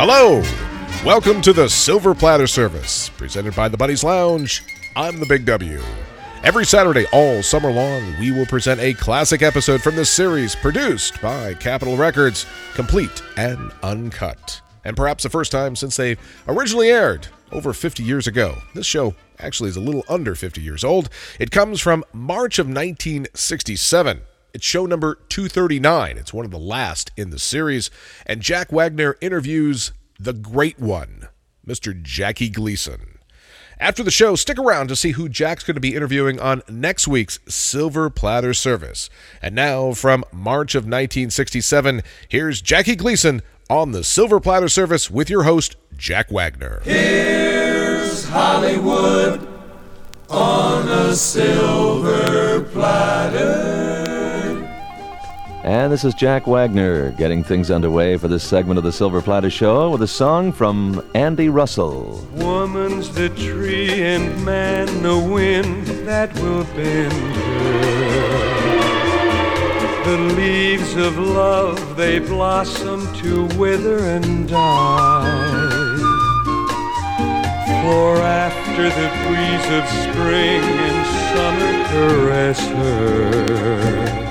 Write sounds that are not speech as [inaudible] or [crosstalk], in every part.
Hello! Welcome to the Silver Platter Service, presented by the Buddies Lounge. I'm the Big W. Every Saturday, all summer long, we will present a classic episode from this series produced by Capitol Records, complete and uncut. And perhaps the first time since they originally aired over 50 years ago. This show actually is a little under 50 years old. It comes from March of 1967. It's show number 239. It's one of the last in the series. And Jack Wagner interviews the great one, Mr. Jackie Gleason. After the show, stick around to see who Jack's going to be interviewing on next week's Silver Platter Service. And now, from March of 1967, here's Jackie Gleason on the Silver Platter Service with your host, Jack Wagner. Here's Hollywood on a silver platter. And this is Jack Wagner getting things underway for this segment of the Silver Platter Show with a song from Andy Russell. Woman's the tree and man the wind that will bend her. The leaves of love they blossom to wither and die. For after the breeze of spring and summer caress her.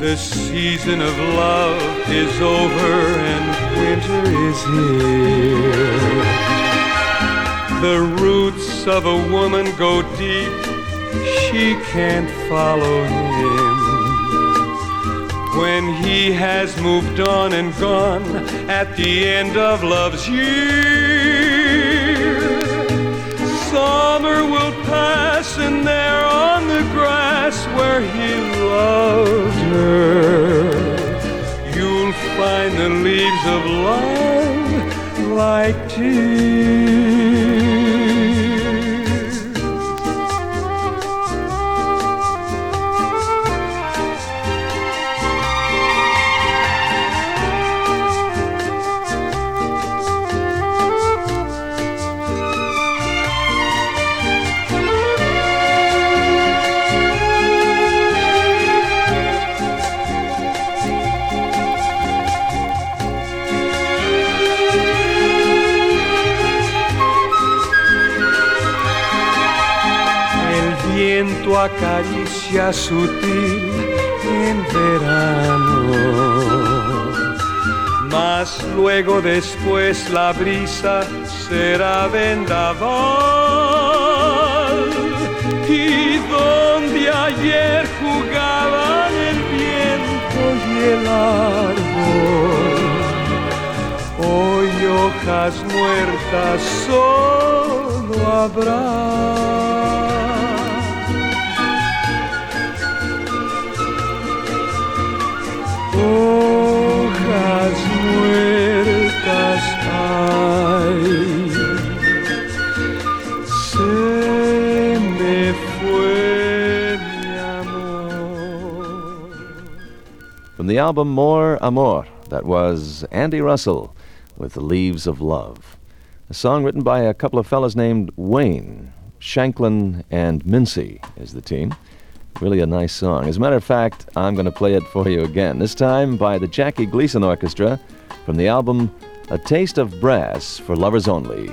The season of love is over and winter is here. The roots of a woman go deep, she can't follow him. When he has moved on and gone at the end of love's year, summer will pass and there on the grass where he loved her, you'll find the leaves of love like tears. Acaricia sutil en verano, mas luego después la brisa será vendaval. Y donde ayer jugaban el viento y el árbol, hoy hojas muertas solo habrá. Hojas muertas hay. Se me fue mi amor. From the album More Amor, that was Andy Russell with The Leaves of Love. A song written by a couple of fellas named Wayne. Shanklin and Mincy is the team. Really a nice song. As a matter of fact, I'm going to play it for you again, this time by the Jackie Gleason Orchestra from the album A Taste of Brass for Lovers Only.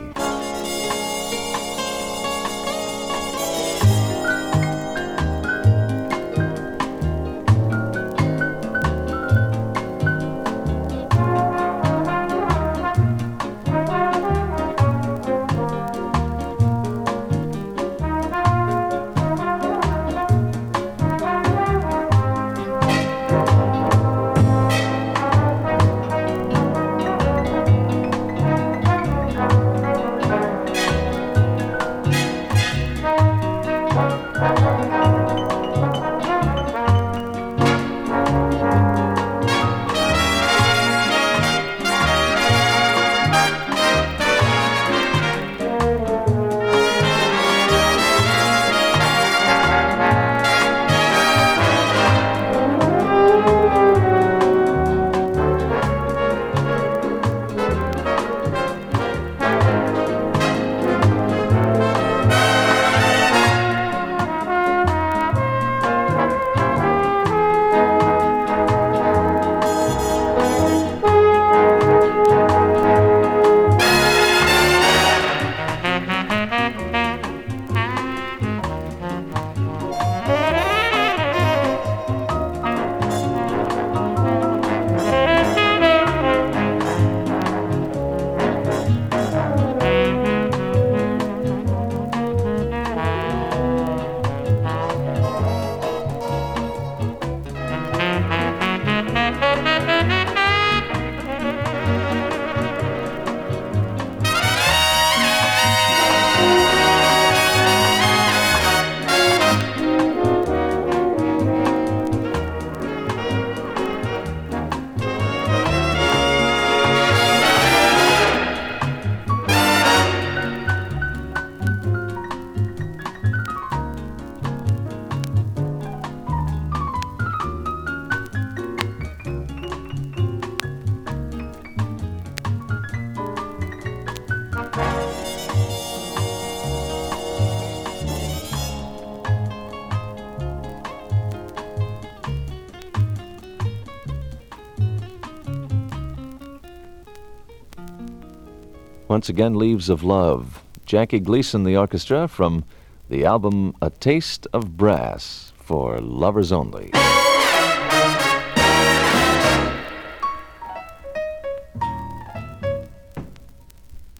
Once again, Leaves of Love. Jackie Gleason, the orchestra, from the album A Taste of Brass for Lovers Only.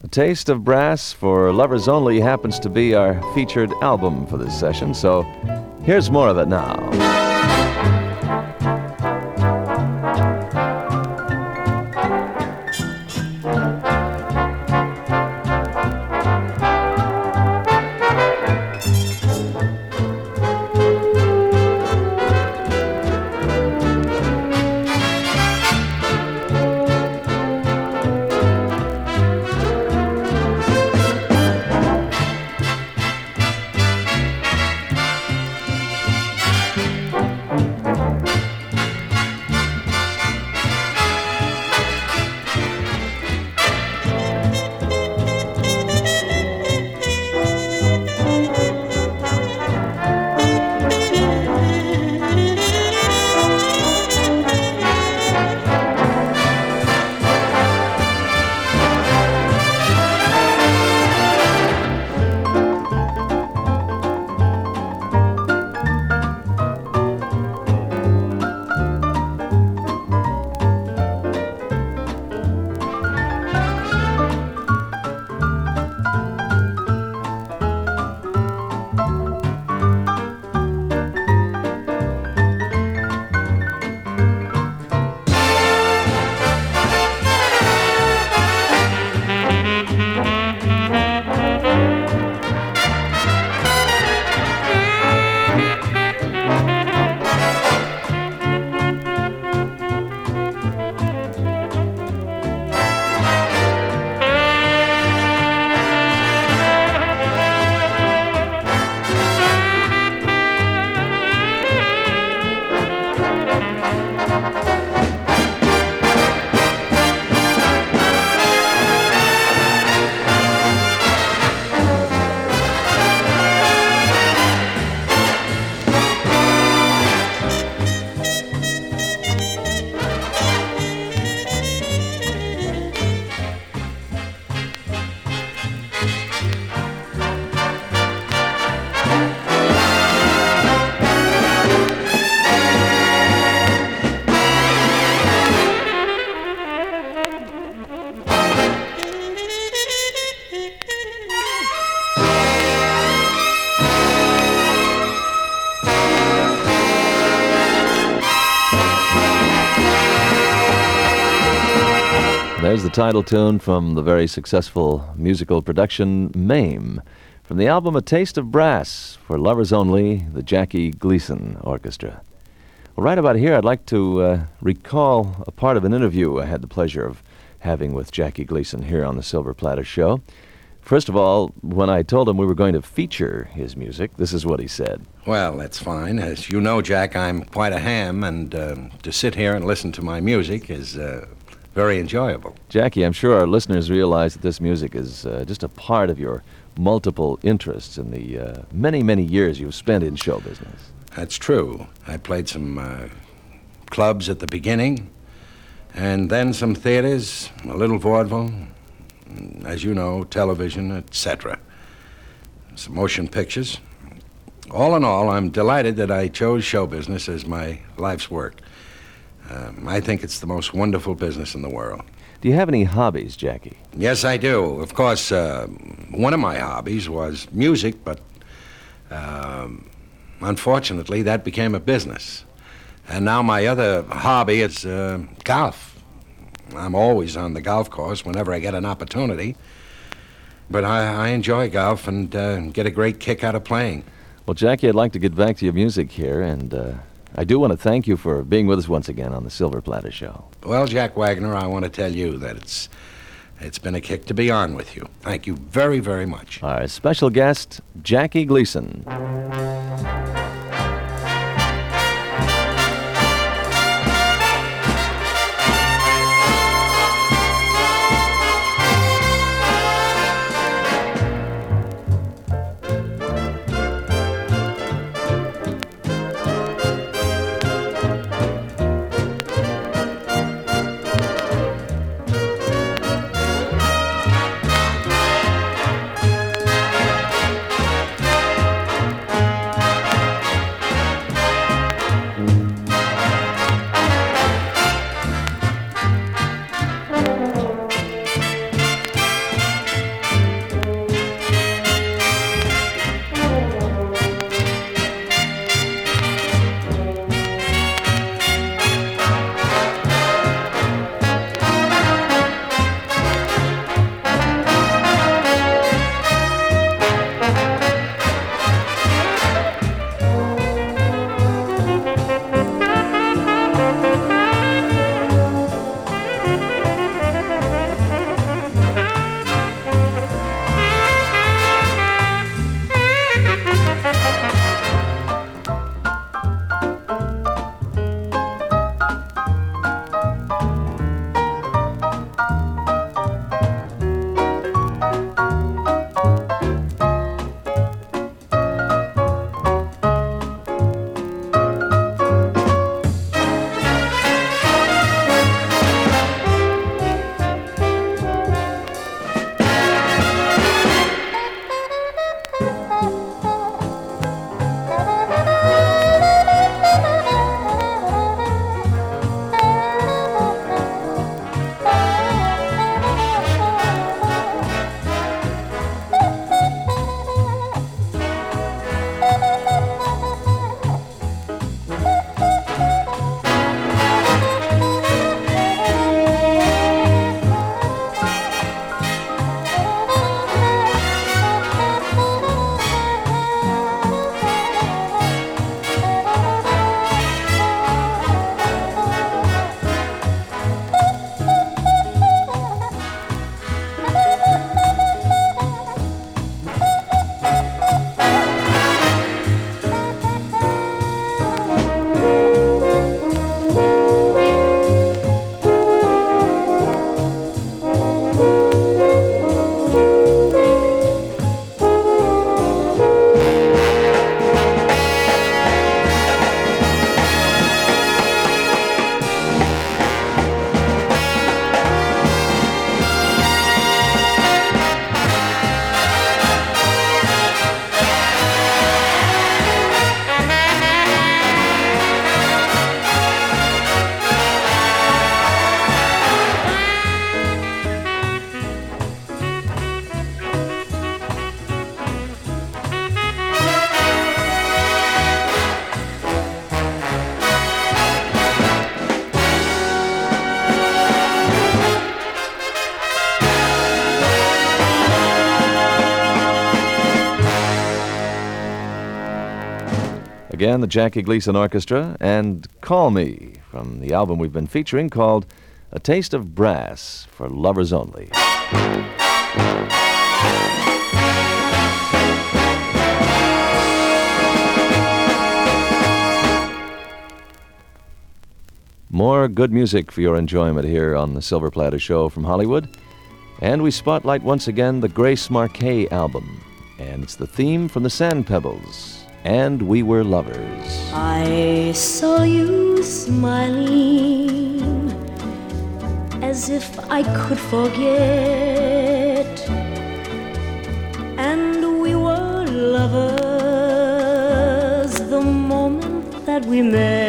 A Taste of Brass for Lovers Only happens to be our featured album for this session, so here's more of it now. Title tune from the very successful musical production Mame. From the album A Taste of Brass for Lovers Only, the Jackie Gleason Orchestra. Well, right about here, I'd like to uh, recall a part of an interview I had the pleasure of having with Jackie Gleason here on the Silver Platter Show. First of all, when I told him we were going to feature his music, this is what he said. Well, that's fine. As you know, Jack, I'm quite a ham, and uh, to sit here and listen to my music is uh, very enjoyable. Jackie, I'm sure our listeners realize that this music is uh, just a part of your multiple interests in the uh, many, many years you've spent in show business. That's true. I played some uh, clubs at the beginning, and then some theaters, a little vaudeville, as you know, television, etc. Some motion pictures. All in all, I'm delighted that I chose show business as my life's work. Um, I think it's the most wonderful business in the world. Do you have any hobbies, Jackie? Yes, I do. Of course, uh, one of my hobbies was music, but um, unfortunately, that became a business. And now my other hobby is uh, golf. I'm always on the golf course whenever I get an opportunity. But I, I enjoy golf and uh, get a great kick out of playing. Well, Jackie, I'd like to get back to your music here, and uh, I do want to thank you for being with us once again on the Silver Platter Show. Well, Jack Wagner, I want to tell you that it's it's been a kick to be on with you. Thank you very, very much. Our special guest, Jackie Gleason. Again, the Jackie Gleason Orchestra, and Call Me from the album we've been featuring called A Taste of Brass for Lovers Only. More good music for your enjoyment here on the Silver Platter Show from Hollywood. And we spotlight once again the Grace Markay album. And it's the theme from the Sand Pebbles. And we were lovers. I saw you smiling as if I could forget. And we were lovers the moment that we met.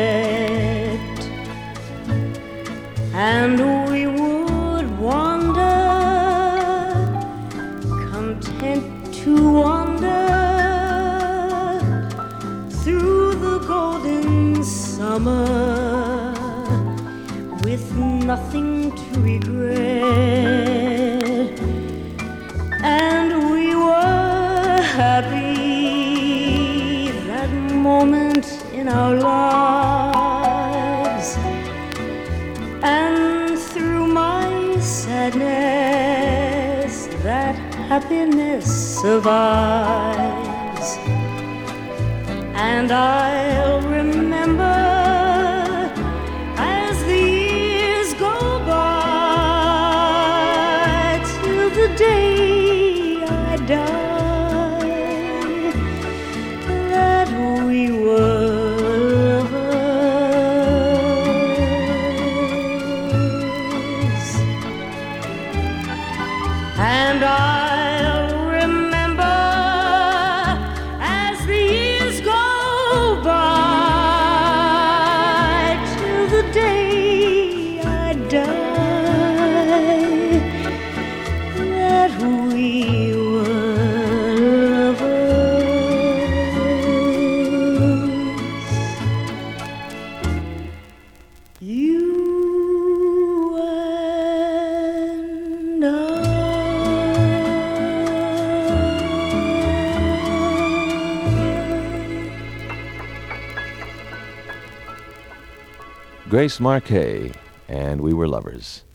Grace Markay, and we were lovers.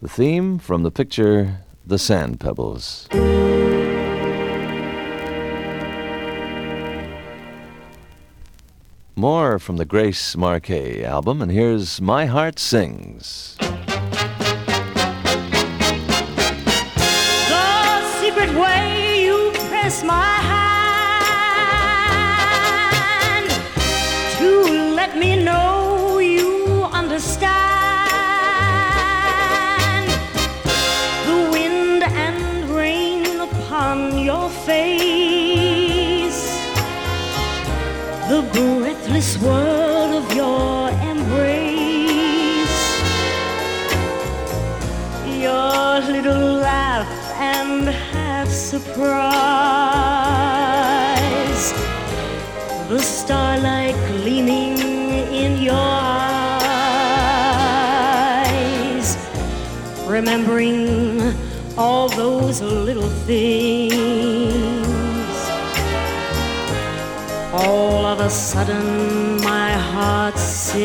The theme from the picture The Sand Pebbles. More from the Grace Markay album, and here's My Heart Sings. The secret way you press my breathless world of your embrace. Your little laugh and half surprise, the starlight gleaming in your eyes, remembering all those little things. All of a sudden, my heart sings.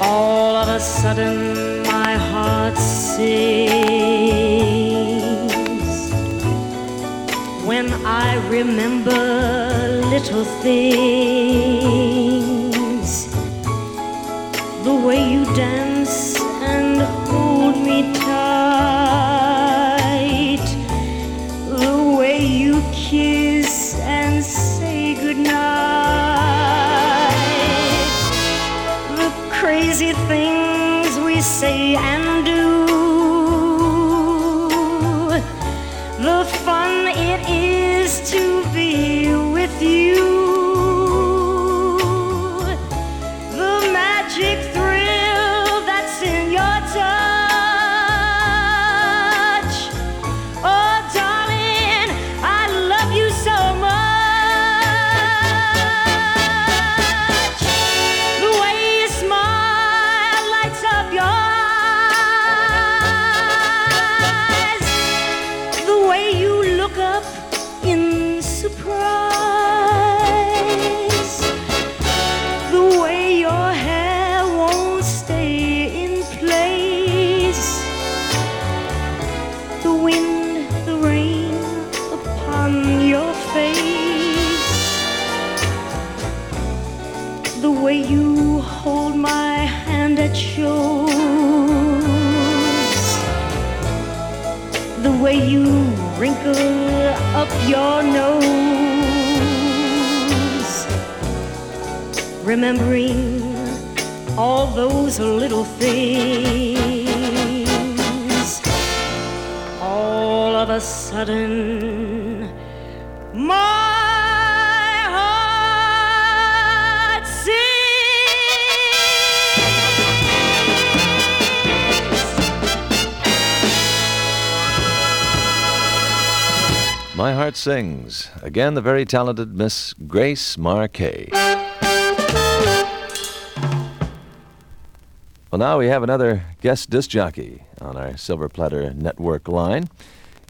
All of a sudden, my heart sings. When I remember little things, remembering all those little things. All of a sudden, my. My Heart Sings. Again, the very talented Miss Grace Markay. Well, now we have another guest disc jockey on our Silver Platter Network line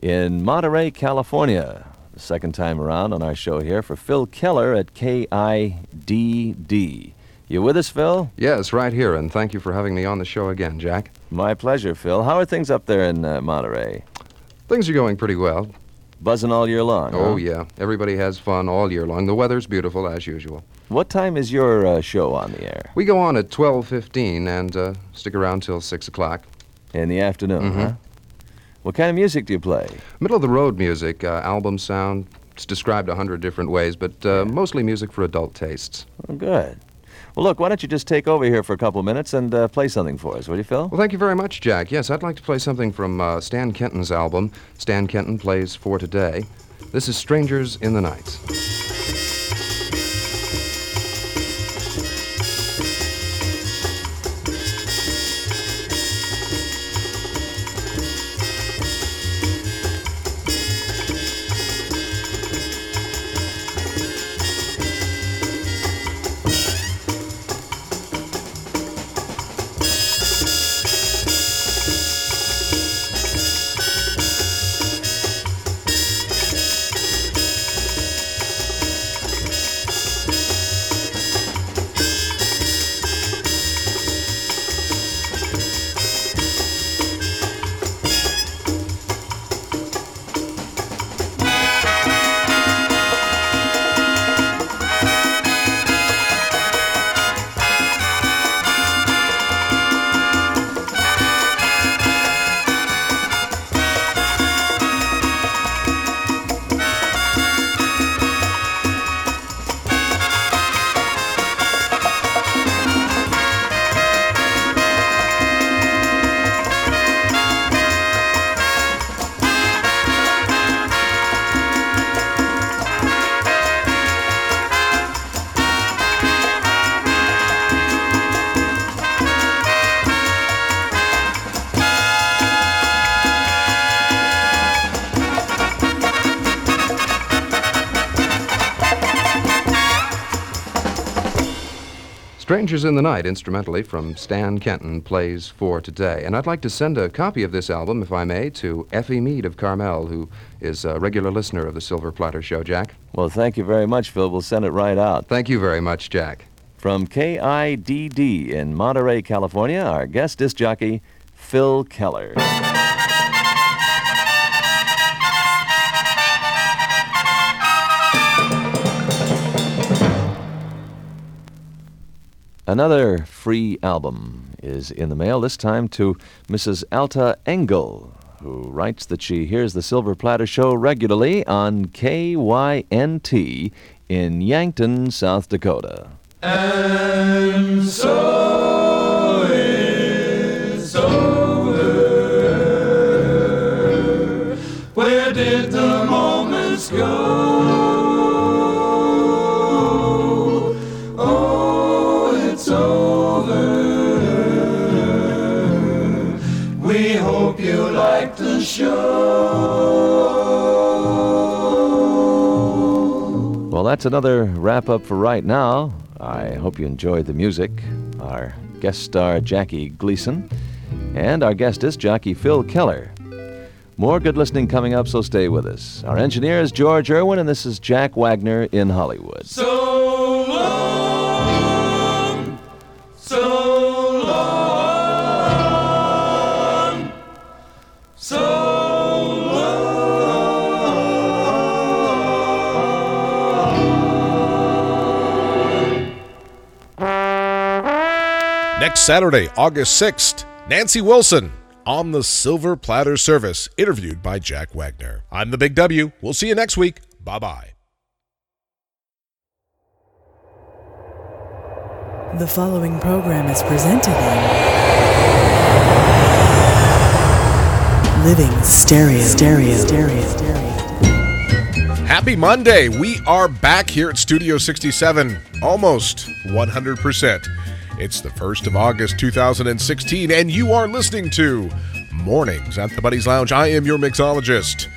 in Monterey, California. The second time around on our show here for Phil Keller at KIDD. You with us, Phil? Yes, right here, and thank you for having me on the show again, Jack. My pleasure, Phil. How are things up there in uh, Monterey? Things are going pretty well. Buzzing all year long? Oh, huh? yeah. Everybody has fun all year long. The weather's beautiful, as usual. What time is your uh, show on the air? We go on at 12.15 and uh, stick around till 6 o'clock. In the afternoon, Mhm. huh? What kind of music do you play? Middle-of-the-road music, uh, album sound. It's described a hundred different ways, but uh, mostly music for adult tastes. Oh, good. Well, look, why don't you just take over here for a couple of minutes and uh, play something for us, will you, Phil? Well, thank you very much, Jack. Yes, I'd like to play something from uh, Stan Kenton's album, Stan Kenton Plays For Today. This is Strangers in the Night. Strangers in the Night, instrumentally from Stan Kenton, plays for today. And I'd like to send a copy of this album, if I may, to Effie Mead of Carmel, who is a regular listener of the Silver Platter Show, Jack. Well, thank you very much, Phil. We'll send it right out. Thank you very much, Jack. From KIDD in Monterey, California, our guest disc jockey, Phil Keller. Another free album is in the mail, this time to Mrs. Alta Engel, who writes that she hears the Silver Platter Show regularly on KYNT in Yankton, South Dakota. And so it's over. Where did the moments go? Show. Well, that's another wrap up for right now. I hope you enjoyed the music. Our guest star, Jackie Gleason, and our guest is jockey Phil Keller. More good listening coming up, so stay with us. Our engineer is George Irwin, and this is Jack Wagner in Hollywood. So Next Saturday, August 6th, Nancy Wilson on the Silver Platter Service, interviewed by Jack Wagner. I'm the Big W. We'll see you next week. Bye bye. The following program is presented in Living Stereo. Stereo. Stereo. Stereo. Happy Monday. We are back here at Studio 67, almost 100%. It's the 1st of August 2016, and you are listening to Mornings at the Buddies Lounge. I am your mixologist,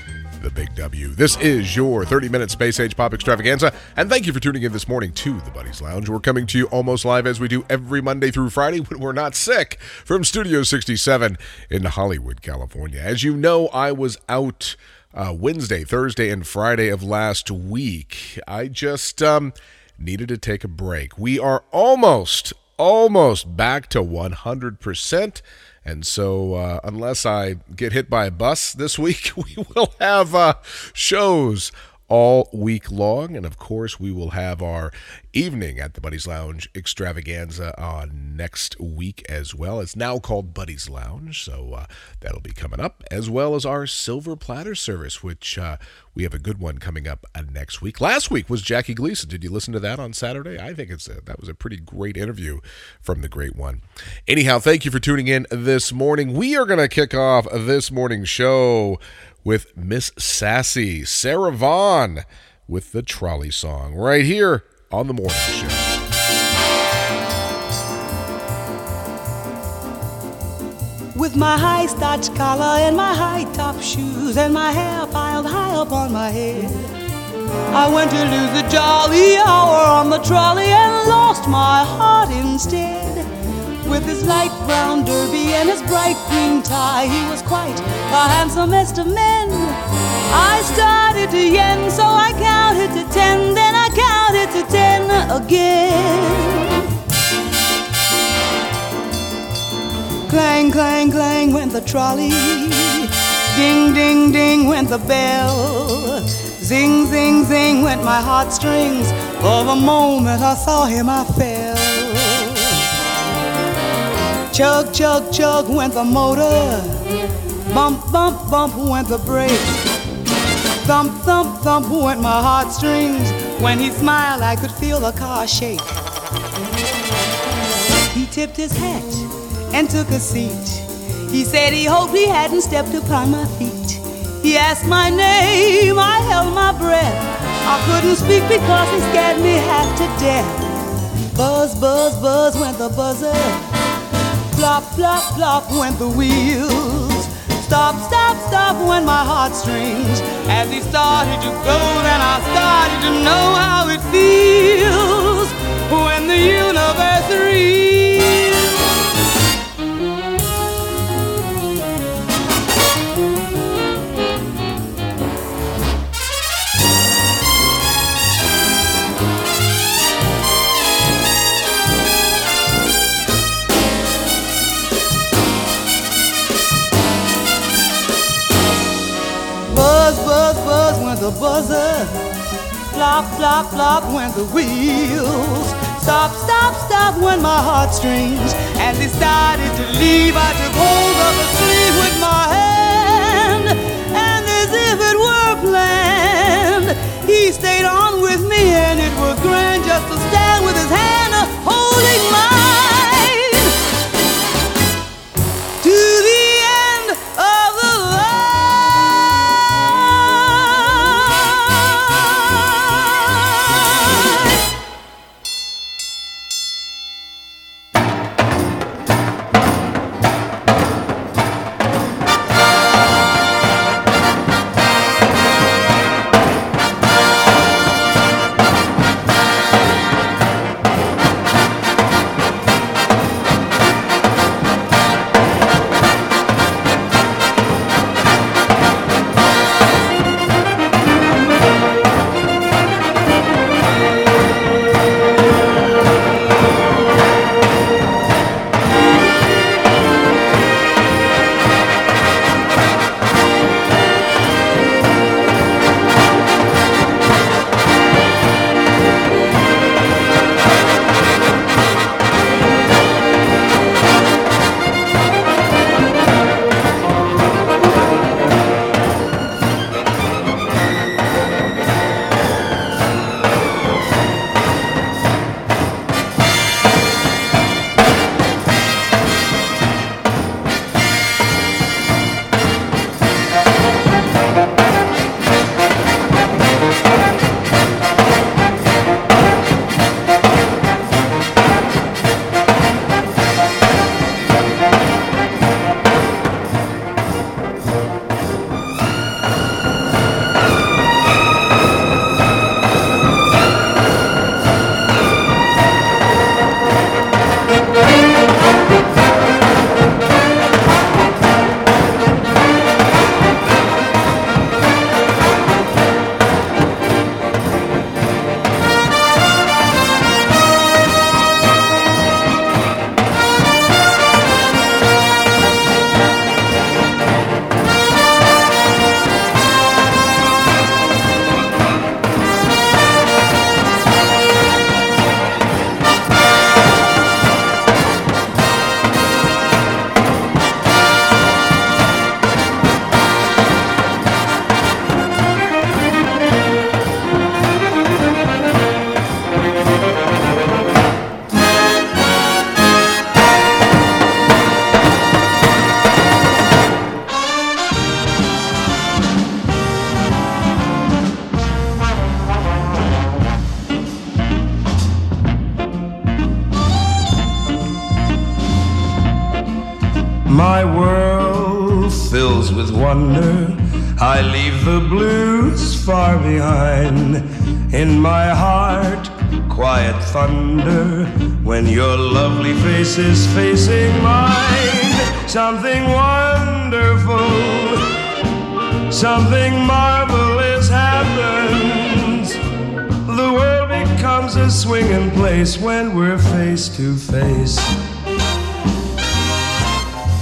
the Big W. This is your 30 minute space age pop extravaganza, and thank you for tuning in this morning to the Buddies Lounge. We're coming to you almost live as we do every Monday through Friday when we're not sick from Studio 67 in Hollywood, California. As you know, I was out. Uh, Wednesday, Thursday, and Friday of last week. I just um, needed to take a break. We are almost, almost back to 100%. And so, uh, unless I get hit by a bus this [laughs] week, we will have uh, shows all week long. And of course, we will have our evening at the Buddies Lounge extravaganza on next week as well. It's now called Buddies Lounge, so uh, that'll be coming up, as well as our Silver Platter service, which uh, we have a good one coming up uh, next week. Last week was Jackie Gleason. Did you listen to that on Saturday? I think it's a, that was a pretty great interview from the great one. Anyhow, thank you for tuning in this morning. We are going to kick off this morning's show with Miss Sassy, Sarah Vaughan, with the trolley song right here on the morning show. With my high starch collar and my high top shoes and my hair piled high up on my head, I went to lose the jolly hour on the trolley and lost my heart instead. With his light brown derby and his bright green tie, he was quite the handsomest of men. I started to yen, so I counted to ten, then I counted to ten again. Clang, clang, clang went the trolley. Ding, ding, ding went the bell. Zing, zing, zing went my heartstrings. For the moment I saw him, I fell. Chug, chug, chug went the motor. Bump, bump, bump went the brake. Thump, thump, thump went my heartstrings. When he smiled, I could feel the car shake. He tipped his hat and took a seat. He said he hoped he hadn't stepped upon my feet. He asked my name, I held my breath. I couldn't speak because he scared me half to death. Buzz, buzz, buzz went the buzzer. Flop, flop, flop went the wheels. Stop, stop, stop went my heartstrings. As he started to go, then I started to know how it feels when the universe reels. Buzzer. Flop, flop, flop went the wheels. Stop, stop, stop went my heartstrings. He started to leave, I took hold of the sleeve with my hand. And as if it were planned, he stayed on with me, and it was grand just to stand with his hand fills. I leave the blues far behind. In my heart, quiet thunder. When your lovely face is facing mine, something wonderful, something marvelous happens. The world becomes a swinging place when we're face to face.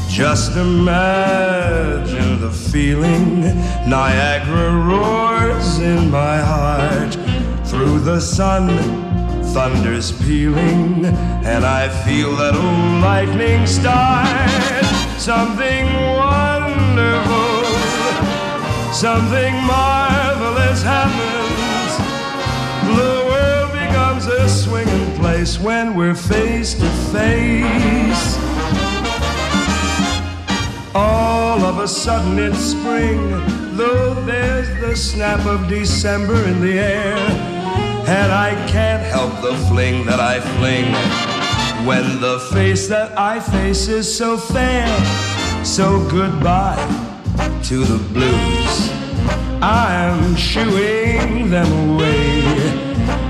Just imagine the feeling Niagara roars in my heart. Through the sun, thunder's pealing, and I feel that old lightning start. Something wonderful, something marvelous happens. The world becomes a swinging place when we're face to face. All of a sudden it's spring, though there's the snap of December in the air. And I can't help the fling that I fling when the face that I face is so fair. So goodbye to the blues. I'm shooing them away,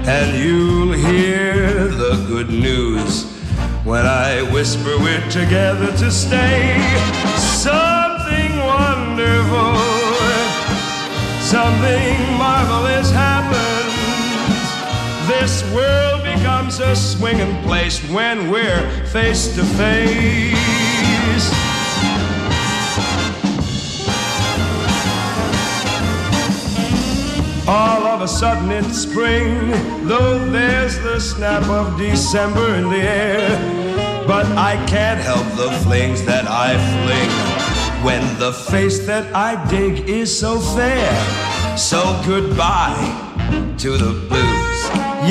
and you'll hear the good news when I whisper we're together to stay. Something wonderful, something marvelous happens. This world becomes a swinging place when we're face to face. All of a sudden it's spring, though there's the snap of December in the air. But I can't help the flings that I fling when the face that I dig is so fair. So goodbye to the blues.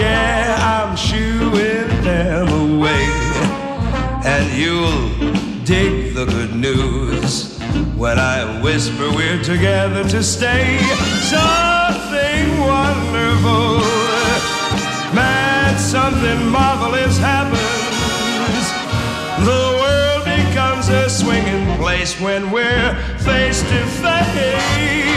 Yeah, I'm shooing them away. And you'll dig the good news when I whisper we're together to stay. Something wonderful, man, something marvelous happens. The world becomes a swinging place when we're face to face.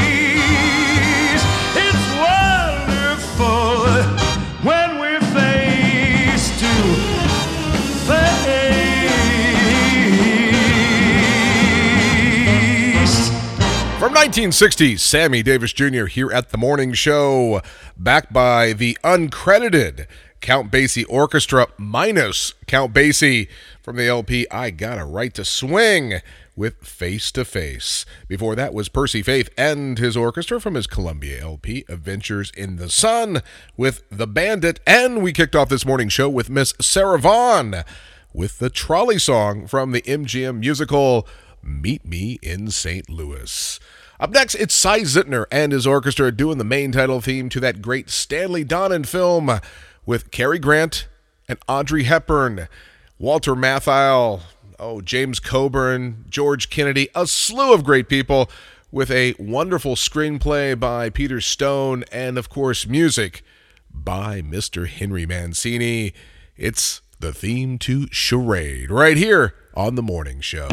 From 1960, Sammy Davis Jr. here at the morning show, backed by the uncredited Count Basie Orchestra minus Count Basie from the LP I Got a Right to Swing with Face to Face. Before that was Percy Faith and his orchestra from his Columbia LP Adventures in the Sun with The Bandit. And we kicked off this morning show with Miss Sarah Vaughan with the trolley song from the MGM musical Meet Me in St. Louis. Up next, it's Si Zentner and his orchestra doing the main title theme to that great Stanley Donen film with Cary Grant and Audrey Hepburn, Walter Matthau, oh, James Coburn, George Kennedy, a slew of great people with a wonderful screenplay by Peter Stone and, of course, music by Mr. Henry Mancini. It's the theme to Charade right here on The Morning Show.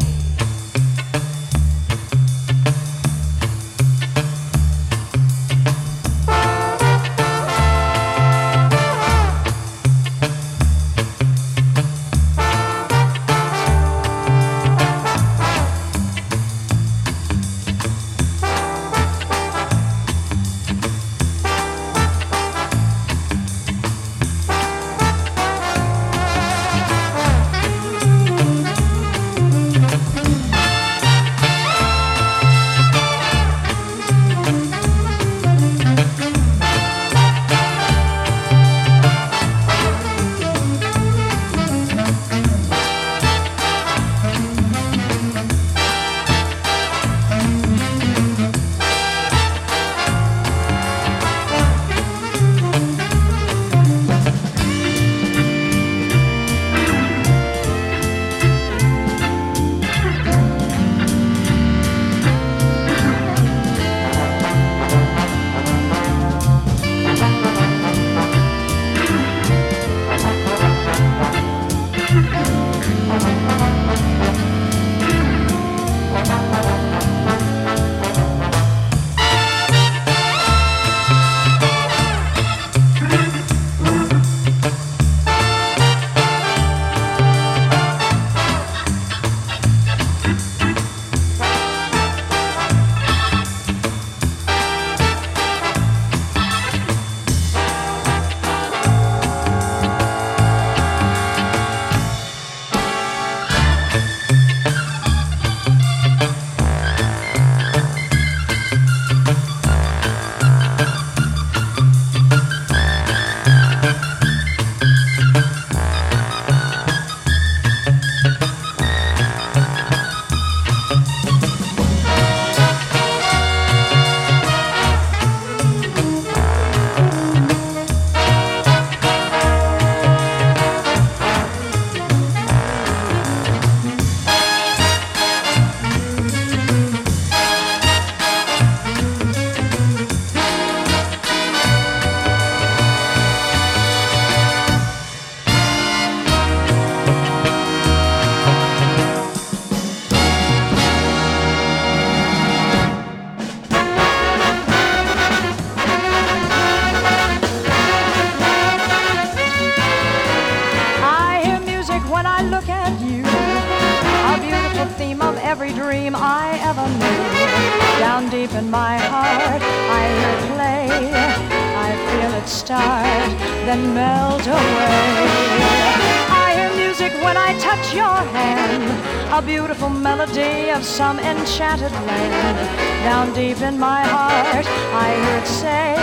Your hand, a beautiful melody of some enchanted land. Down deep in my heart, I hear it say,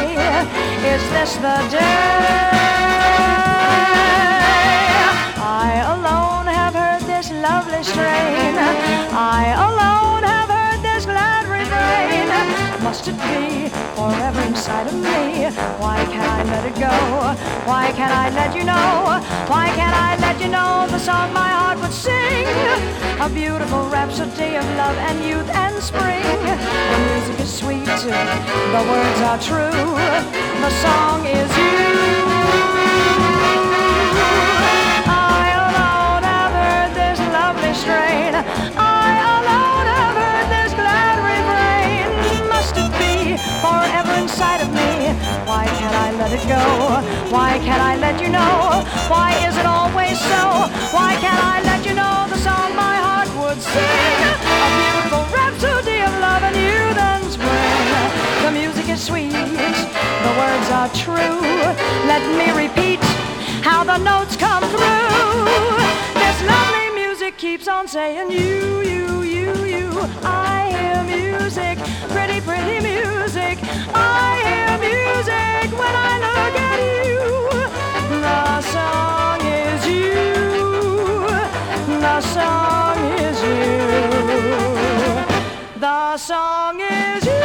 Is this the day? I alone have heard this lovely strain. I alone have heard this glad refrain. Must it be forever inside of me? Why can't I let it go? Why can't I let you know? Why can't I you know the song my heart would sing? A beautiful rhapsody of love and youth and spring. The music is sweet, the words are true. The song is you. I alone have heard this lovely strain. I alone have heard this glad refrain. Must it be forever inside of me? Why can't I let it go? Why can't I let you know? Why is it always so? Why can't I let you know the song my heart would sing? A beautiful rhapsody of love and youth and spring. The music is sweet, the words are true. Let me repeat how the notes come through. This lovely music keeps on saying you, you, you, you. I hear music, pretty, pretty music. I hear music when I look at you. The song is you. The song is you. The song is you.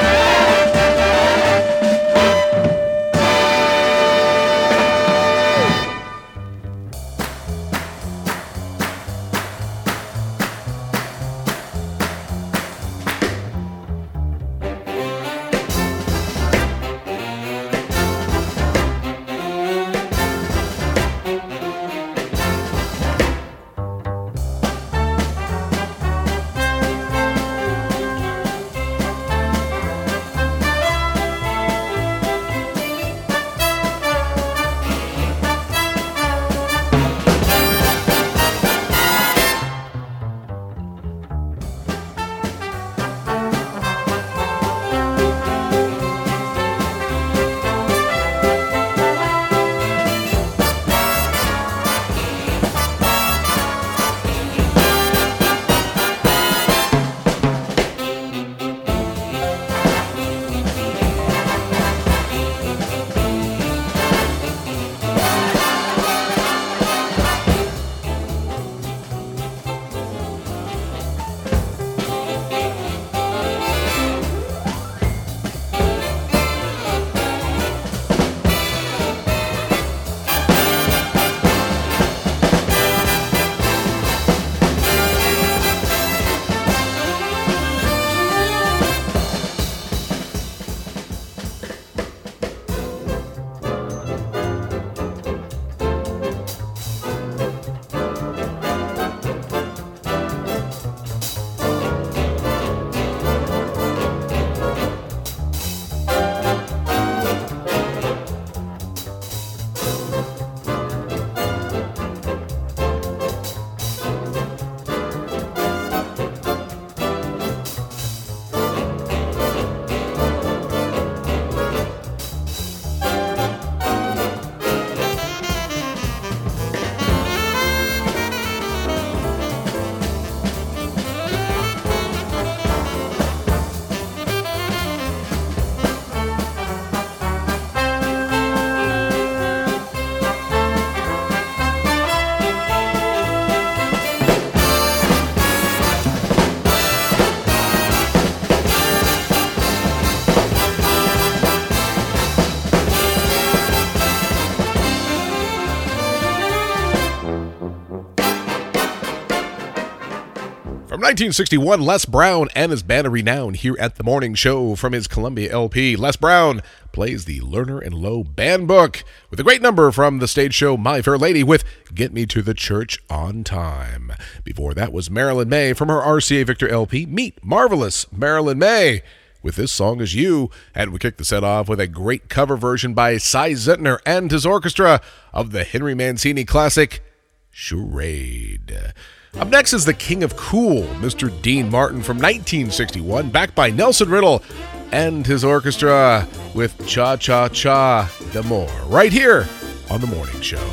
1961, Les Brown and his band of renown here at the morning show from his Columbia LP. Les Brown plays the Lerner and Loewe Band Book with a great number from the stage show My Fair Lady with Get Me to the Church on Time. Before that was Marilyn Maye from her RCA Victor LP, Meet Marvelous Marilyn Maye with this song as you. And we kick the set off with a great cover version by Si Zentner and his orchestra of the Henry Mancini classic Charade. Up next is the King of Cool, Mr. Dean Martin from 1961, backed by Nelson Riddle and his orchestra with Cha Cha Cha d'Amour, right here on The Morning Show.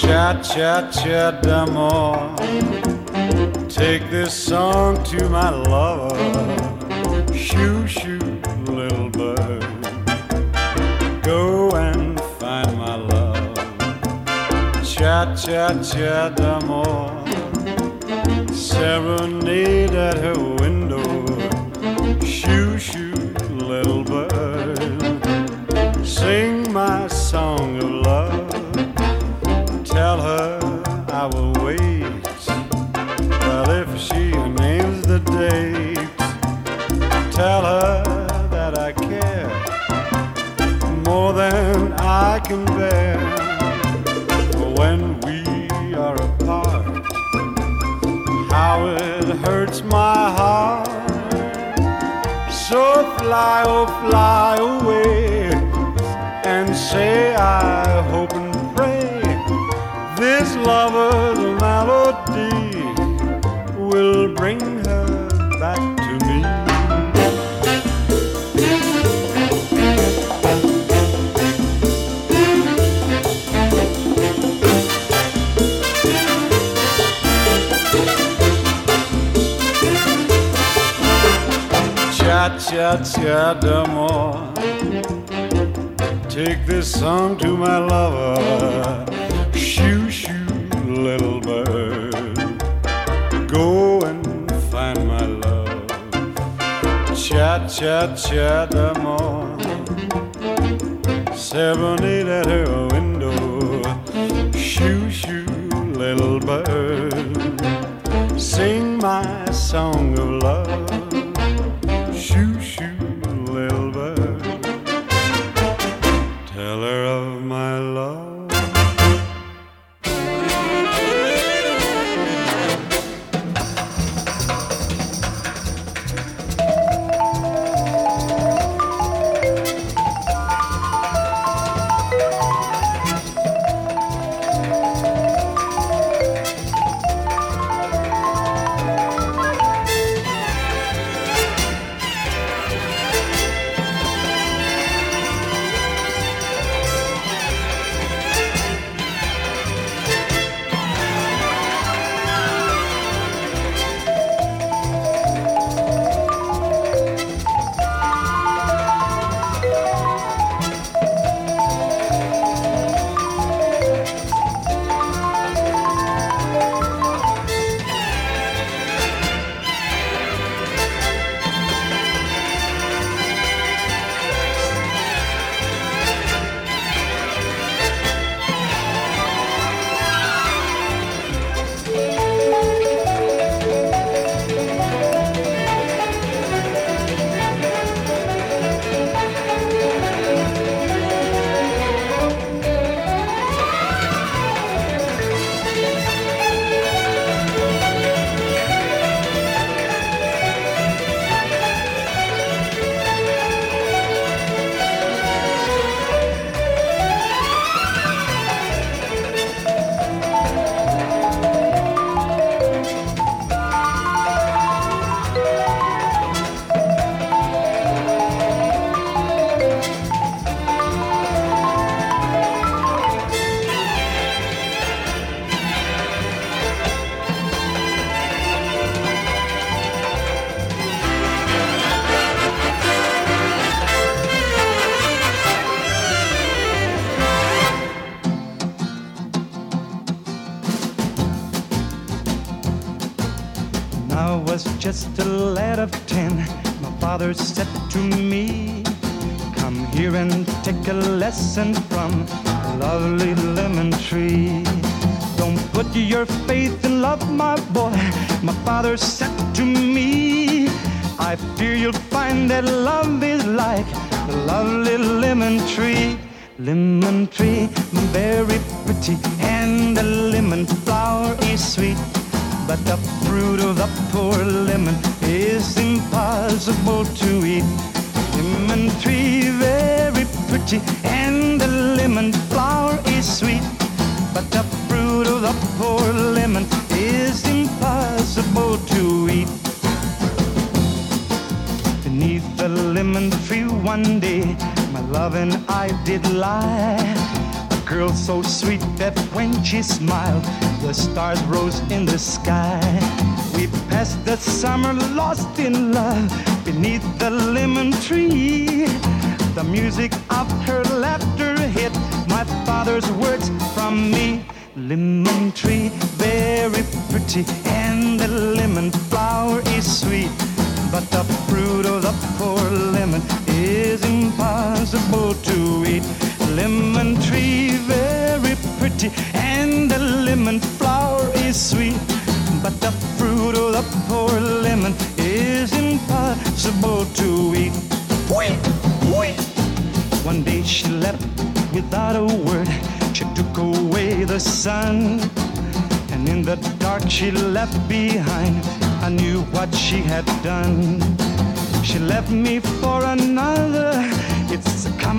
Cha cha cha d'amour. Take this song to my lover. Shoo shoo, Cha cha cha d'amour. Serenade at her window. Shoo shoo, little bird. Sing my song of love. Fly, oh, fly away Cha d'amour. Take this song to my lover. Shoo shoo, little bird. Go and find my love. Cha cha cha d'amour. Serenade at her window. Shoo shoo, little bird. Sing my song of love.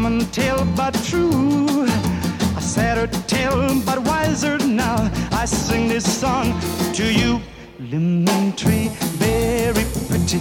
Common tale but true. A sadder tale but wiser now. I sing this song to you. Lemon tree, very pretty,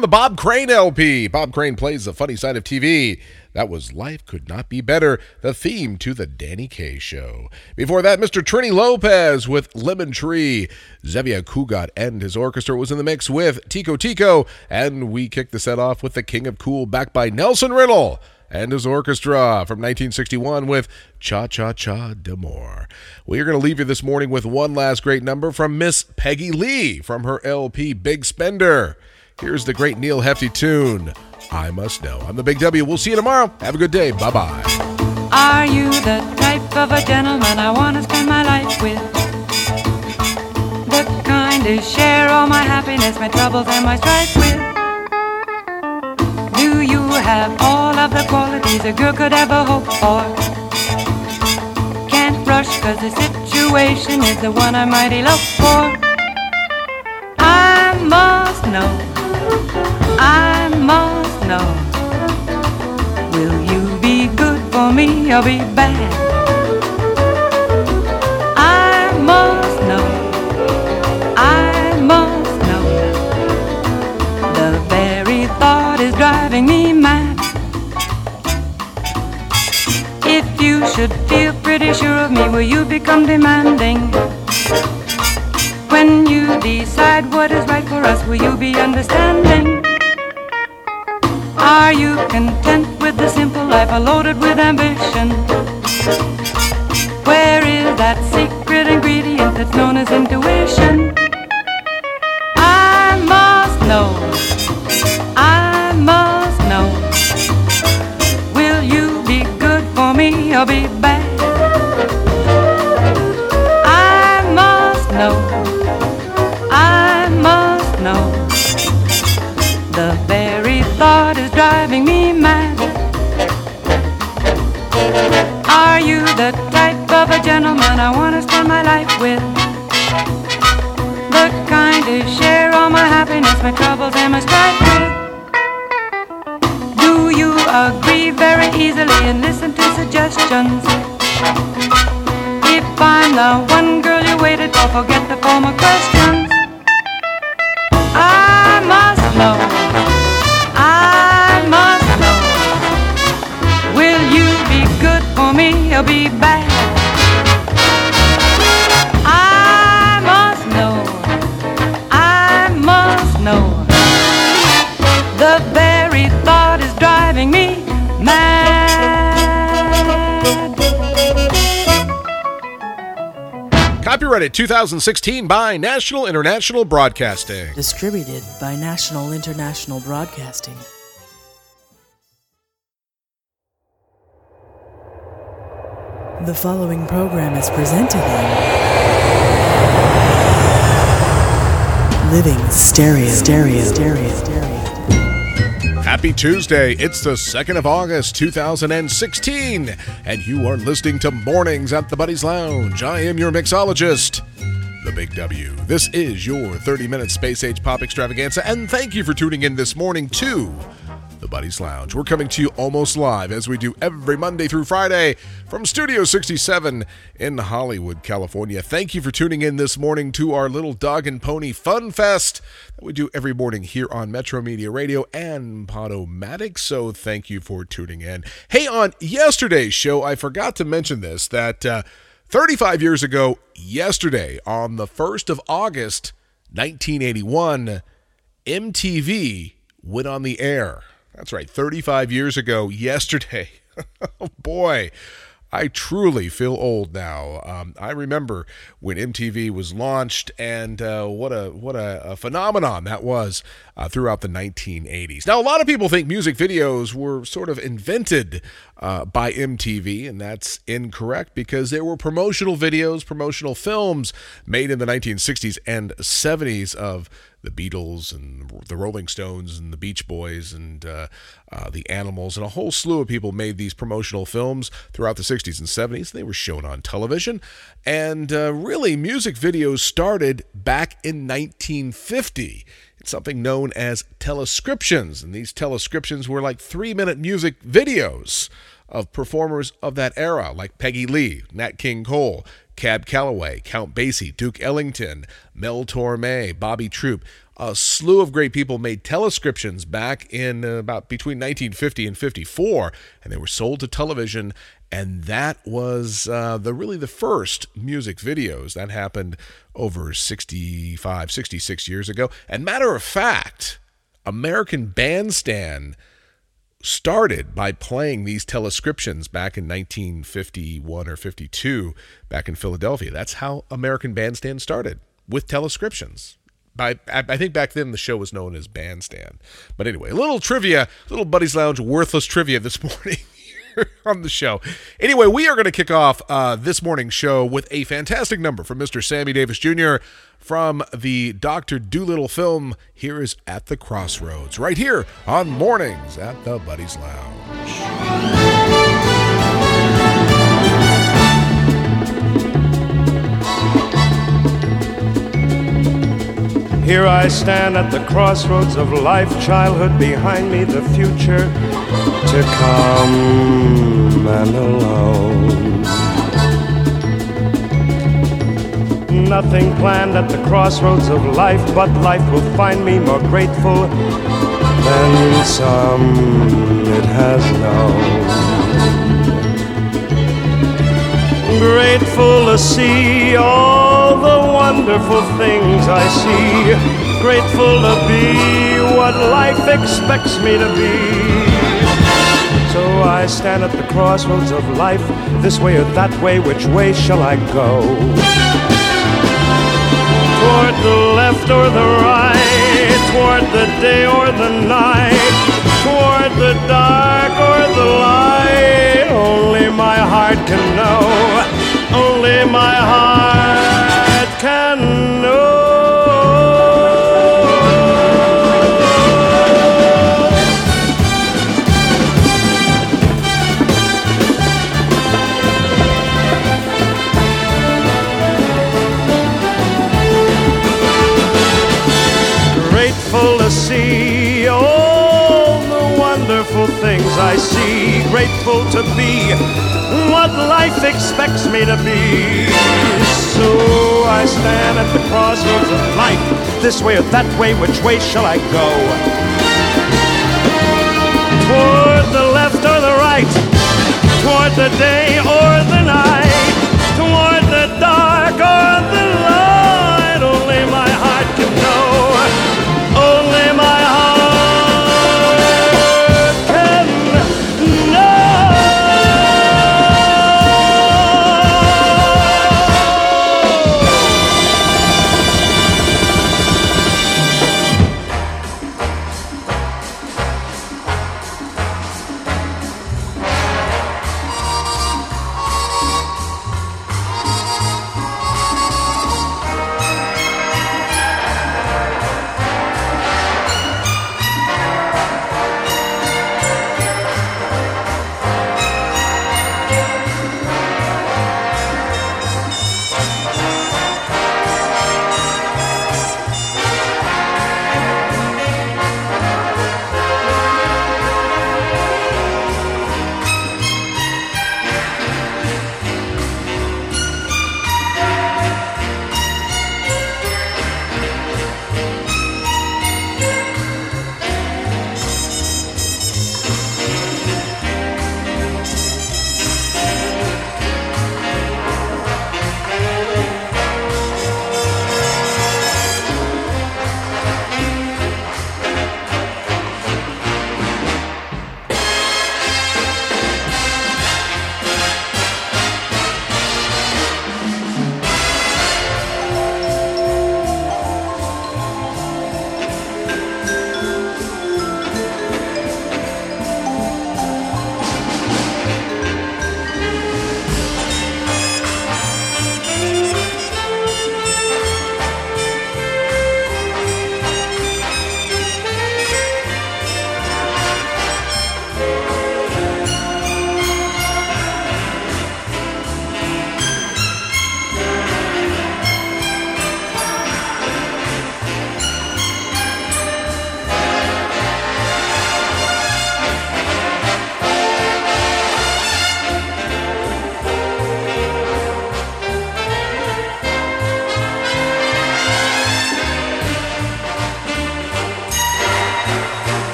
The Bob Crane LP, Bob Crane plays the funny side of TV. That was Life Could Not Be Better, the theme to the Danny Kaye Show. Before that, Mr. Trini Lopez with Lemon Tree. Xavier Cugat and his orchestra was in the mix with Tico Tico, and we kicked the set off with the King of Cool, backed by Nelson Riddle and his orchestra from 1961 with Cha Cha Cha D'Amour. We are going to leave you this morning with one last great number from Miss Peggy Lee from her LP Big Spender. Here's the great Neal Hefti tune, I Must Know. I'm the Big W. We'll see you tomorrow. Have a good day. Bye bye. Are you the type of a gentleman I want to spend my life with? The kind to share all my happiness, my troubles, and my strife with? Do you have all of the qualities a girl could ever hope for? Can't rush, cause the situation is the one I might elope for. I must know, I must know. Will you be good for me? Or be bad? I must know. I must know. The very thought is driving me mad. If you should feel pretty sure of me Will you become demanding? When you decide what is right for us, will you be understanding? Are you content with the simple life, loaded with ambition? Where is that secret ingredient that's known as intuition? I must know. I must know. Will you be good for me or be bad? Are you the type of a gentleman I want to spend my life with? The kind to share all my happiness, my troubles, and my strife with? Do you agree very easily and listen to suggestions? If I'm the one girl you waited for, forget the former questions. I must know. For me be bad? I must know. I must know. The very thought is driving me mad. Copyrighted 2016 by National International Broadcasting. Distributed by National International Broadcasting. The following program is presented in Living Stereo. Stereo. Stereo. Happy Tuesday. It's the 2nd of August, 2016, and you are listening to Mornings at the Buddies Lounge. I am your mixologist, the Big W. This is your 30 minute space age pop extravaganza, and thank you for tuning in this morning to the Buddies Lounge. We're coming to you almost live as we do every Monday through Friday from Studio 67 in Hollywood, California. Thank you for tuning in this morning to our little dog and pony fun fest that we do every morning here on Metro Media Radio and Podomatic. So thank you for tuning in. Hey, on yesterday's show, I forgot to mention this that uh, 35 years ago, yesterday, on the 1st of August, 1981, MTV went on the air. That's right, 35 years ago, yesterday. [laughs] oh boy, I truly feel old now. Um, I remember when MTV was launched, and uh, what a what a, a phenomenon that was uh, throughout the 1980s. Now, a lot of people think music videos were sort of invented uh, by MTV, and that's incorrect because there were promotional videos, promotional films made in the 1960s and 70s of the Beatles and the Rolling Stones and the Beach Boys and uh, uh, the Animals and a whole slew of people made these promotional films throughout the 60s and 70s. They were shown on television. And uh, really, music videos started back in 1950. It's something known as telescriptions. And these telescriptions were like three minute music videos of performers of that era, like Peggy Lee, Nat King Cole, Cab Calloway, Count Basie, Duke Ellington, Mel Torme, Bobby Troup. A slew of great people made telescriptions back in uh, about between 1950 and 54, and they were sold to television. And that was uh, the really the first music videos that happened over 65, 66 years ago. And matter of fact, American Bandstand started by playing these telescriptions back in 1951 or 52 back in Philadelphia. That's how American Bandstand started with telescriptions. By, I think back then the show was known as Bandstand. But anyway, a little trivia, little Buddies Lounge worthless trivia this [laughs] morning [laughs] on the show. Anyway, we are going to kick off uh, this morning's show with a fantastic number from Mr. Sammy Davis Jr. from the Dr. Dolittle film. Here is At the Crossroads, right here on Mornings at the Buddies Lounge. Here I stand at the crossroads of life, childhood behind me, the future to come and alone. Nothing planned at the crossroads of life, but life will find me more grateful than some it has known. Grateful to see all the wonderful things I see. Grateful to be what life expects me to be. So I stand at the crossroads of life, this way or that way, which way shall I go? Toward the left or the right, toward the day or the night, toward the dark or the light. Only my heart can know, only my heart can know. I see. Grateful to be what life expects me to be. So I stand at the crossroads of life. This way or that way, which way shall I go? Toward the left or the right? Toward the day or the night? Toward the dark or the light?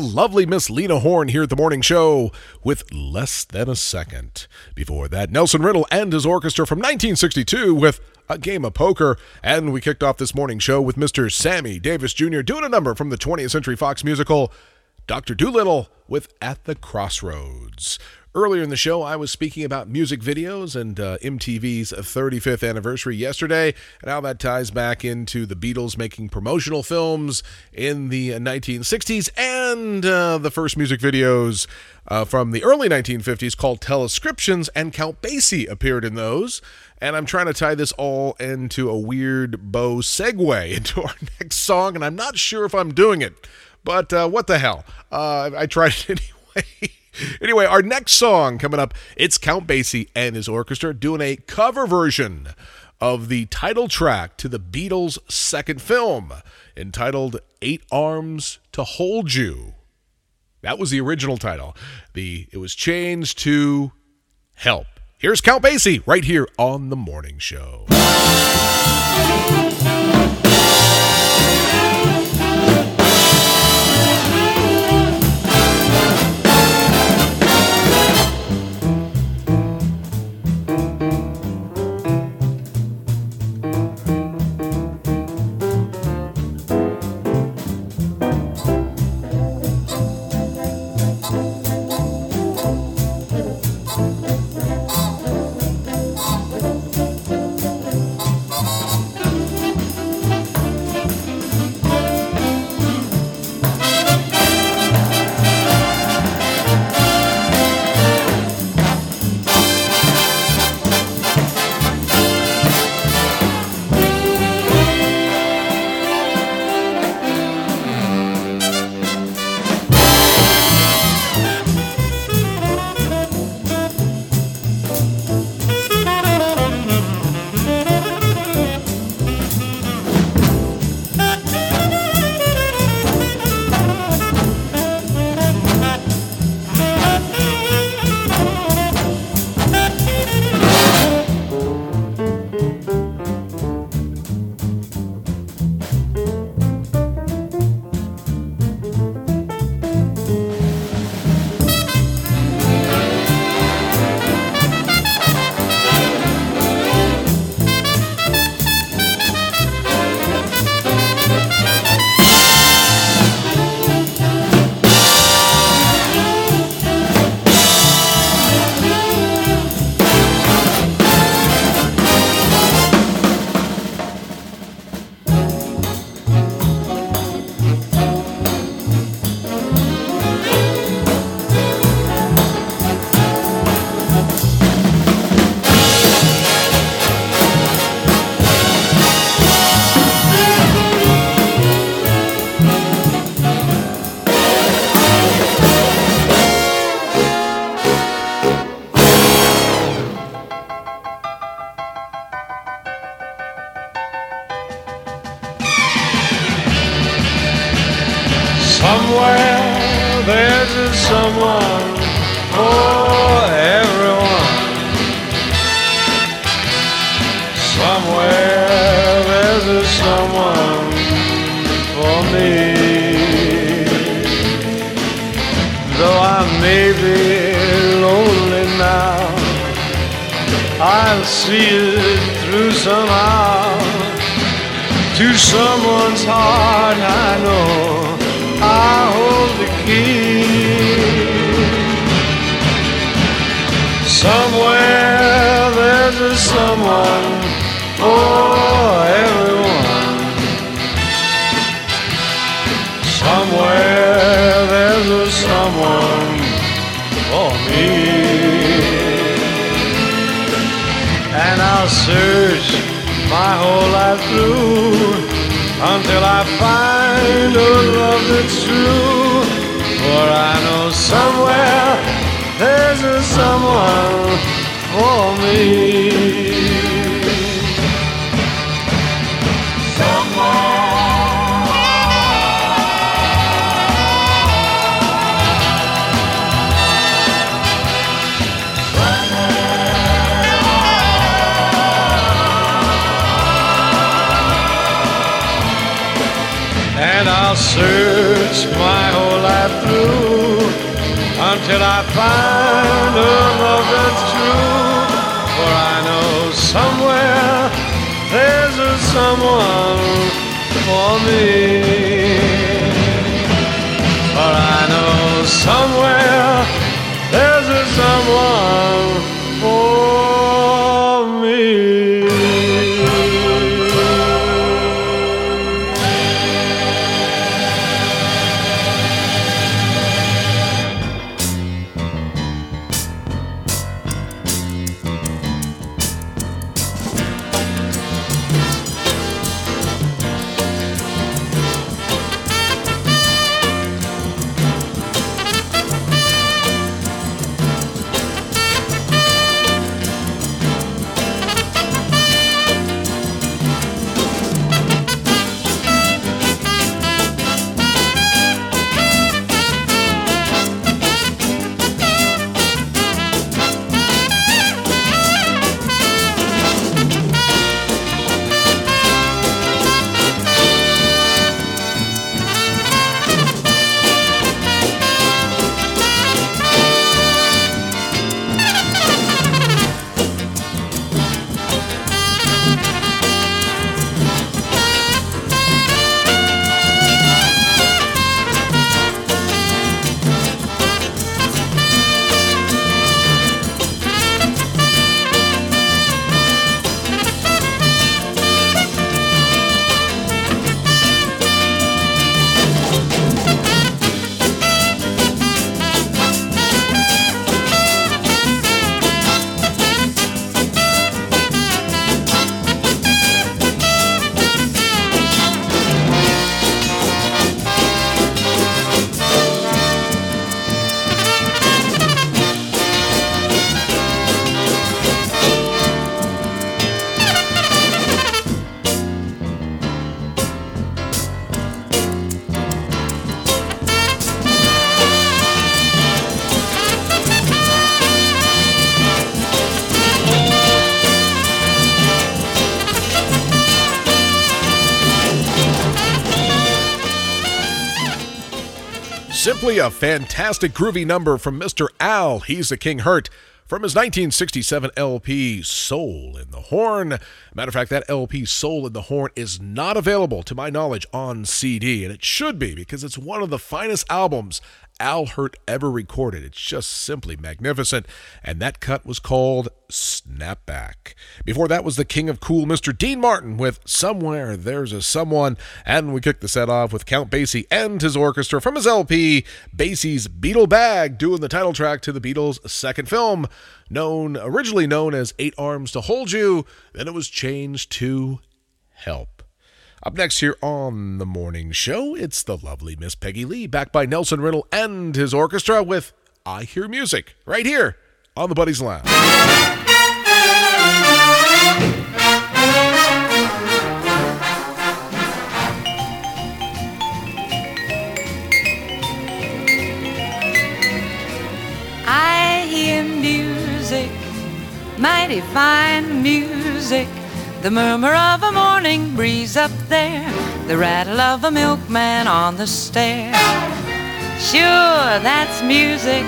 Lovely Miss Lena Horne here at the morning show with Less Than a Second. Before that, Nelson Riddle and his orchestra from 1962 with A Game of Poker. And we kicked off this morning show with Mr. Sammy Davis Jr. doing a number from the 20th Century Fox musical Dr. Dolittle with At the Crossroads. Earlier in the show, I was speaking about music videos and uh, MTV's 35th anniversary yesterday, and how that ties back into the Beatles making promotional films in the uh, 1960s and uh, the first music videos uh, from the early 1950s called Telescriptions, and Count Basie appeared in those. And I'm trying to tie this all into a weird bow segue [laughs] into our next song, and I'm not sure if I'm doing it, but uh, what the hell? Uh, I tried it [laughs] anyway. Anyway, our next song coming up, it's Count Basie and his orchestra doing a cover version of the title track to the Beatles' second film, entitled Eight Arms to Hold You. That was the original title. The it was changed to Help. Here's Count Basie right here on the morning show. A fantastic groovy number from Mr. Al. He's the King Hirt from his 1967 LP Soul in the Horn. Matter of fact, that LP Soul in the Horn is not available, to my knowledge, on CD, and it should be because it's one of the finest albums Al Hirt ever recorded. It's just simply magnificent. And that cut was called Snapback. Before that was the king of cool, Mr. Dean Martin, with Somewhere There's a Someone. And we kicked the set off with Count Basie and his orchestra from his LP, Basie's Beatle Bag, doing the title track to the Beatles' second film, known originally known as Eight Arms to Hold You. Then it was changed to Help. Up next here on the morning show, it's the lovely Miss Peggy Lee, backed by Nelson Riddle and his orchestra with I Hear Music, right here on the Buddies Lounge. I hear music, mighty fine music. The murmur of a morning breeze up there, the rattle of a milkman on the stair. Sure, that's music,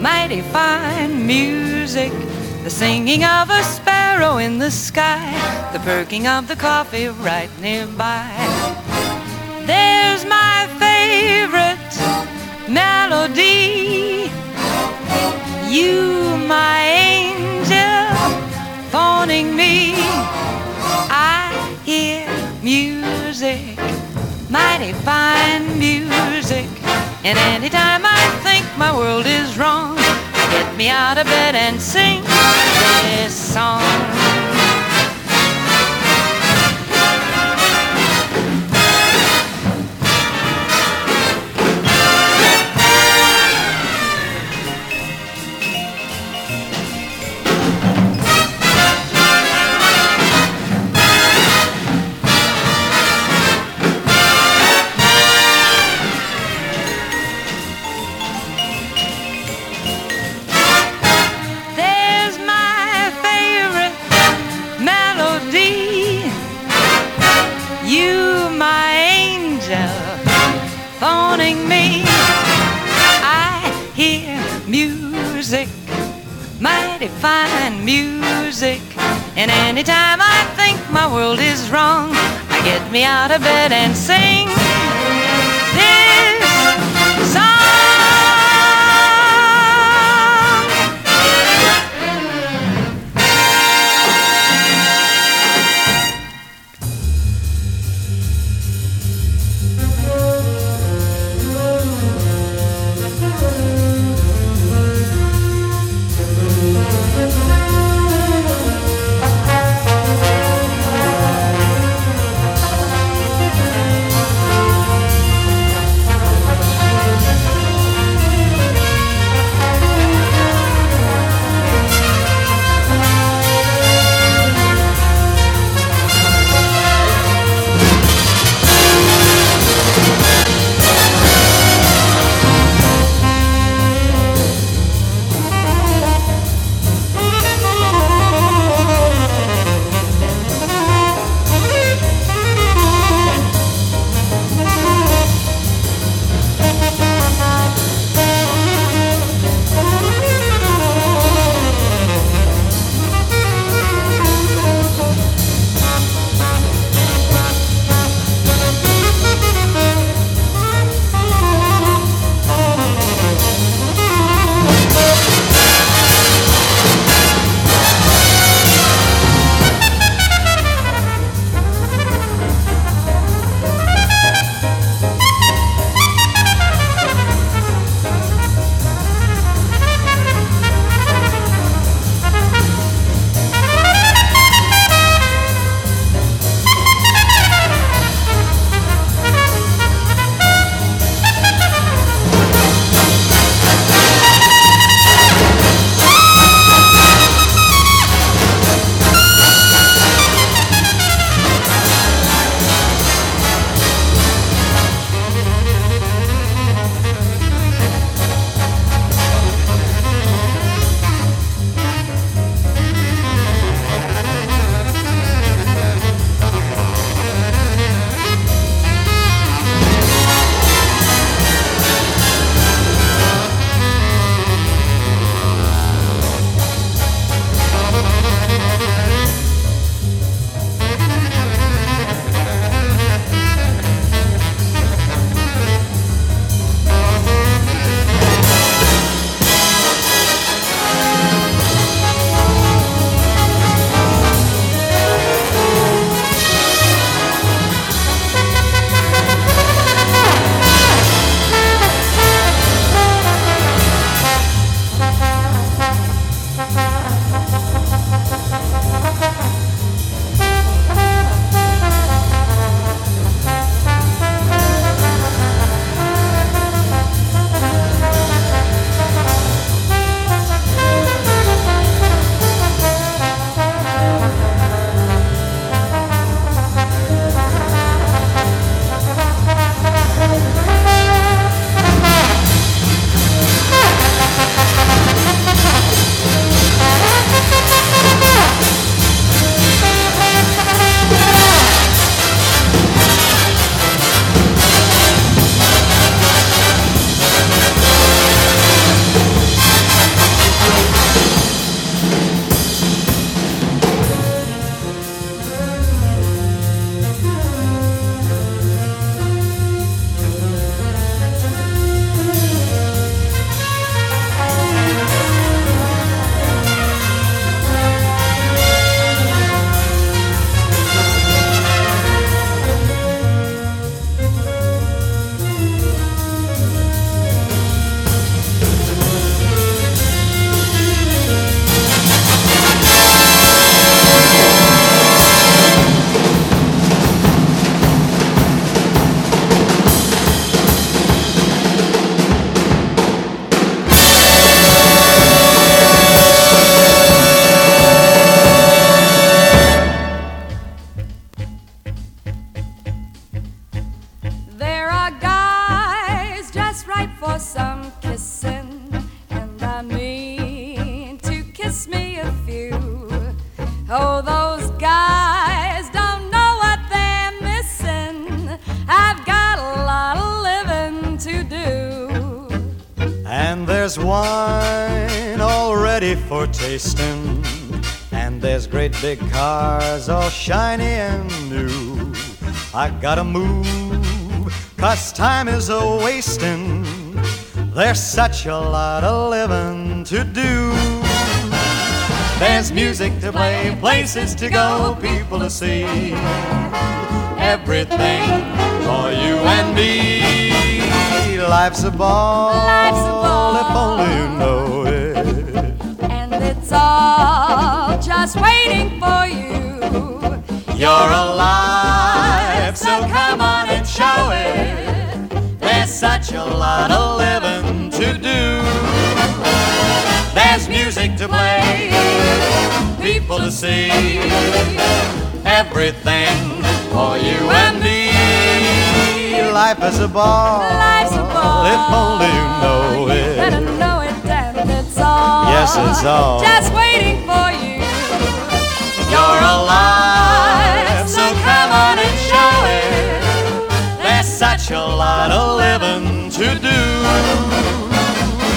mighty fine music. the singing of a sparrow in the sky, the perking of the coffee right nearby. There's my favorite melody. You, my angel, phoning me. I hear music, mighty fine music. And anytime I think my world is wrong, get me out of bed and sing this song. Music, mighty fine music. And anytime I think my world is wrong, I get me out of bed and sing big cars all shiny and new. I gotta move, cause time is a wasting. There's such a lot of living to do. There's music to play, places to go, people to see. Everything for you and me. Life's a ball, Life's a ball. if only you know it. And it's all just waiting for you. You're alive, so come on and show it. There's such a lot of living to do. There's music to play, people to see, everything for you and me. Life is a ball, Life's a ball. if only you know it. Better know it, and it's all. Yes, it's all. Just waiting for you. You're alive, so come on and show it. There's such a lot of living to do.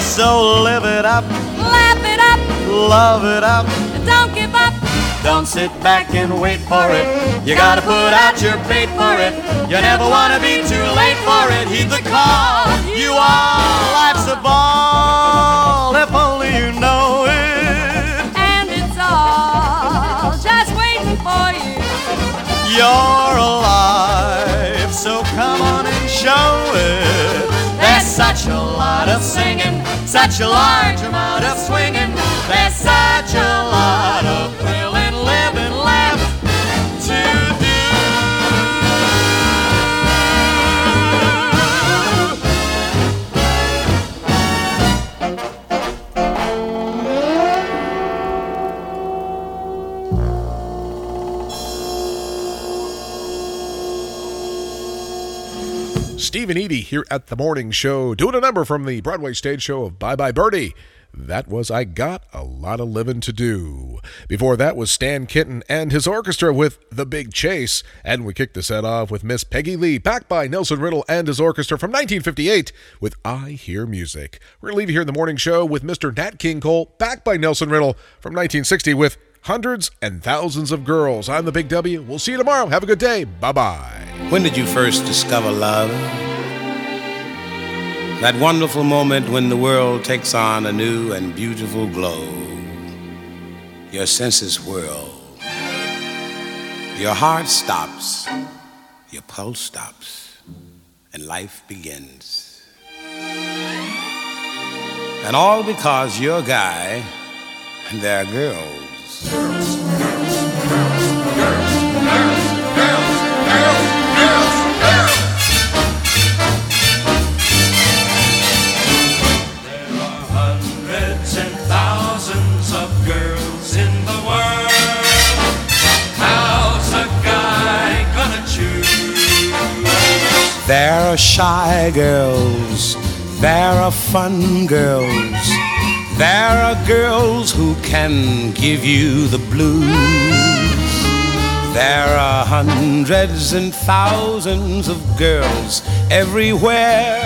So live it up, Laugh it up, love it up. don't give up. Don't sit back and wait for it. You gotta put out your bait for it. You never wanna be too late for it. Heed the call. You are life's a ball. If only you know it. For you. You're alive, so come on and show it. There's such a lot of singing, such a large amount of swinging. There's such a And Eydie here at the morning show, doing a number from the Broadway stage show of Bye Bye Birdie. That was I Got a Lot of Living to Do. Before that was Stan Kenton and his orchestra with The Big Chase. And we kicked the set off with Miss Peggy Lee, backed by Nelson Riddle and his orchestra from 1958 with I Hear Music. We're going to leave you here in the morning show with Mr. Nat King Cole, backed by Nelson Riddle from 1960 with Hundreds and Thousands of Girls. I'm the Big W. We'll see you tomorrow. Have a good day. Bye bye. When did you first discover love? That wonderful moment when the world takes on a new and beautiful glow. Your senses whirl. Your heart stops. Your pulse stops. And life begins. And all because you're a guy and they're girls. There are shy girls, there are fun girls, there are girls who can give you the blues. There are hundreds and thousands of girls everywhere,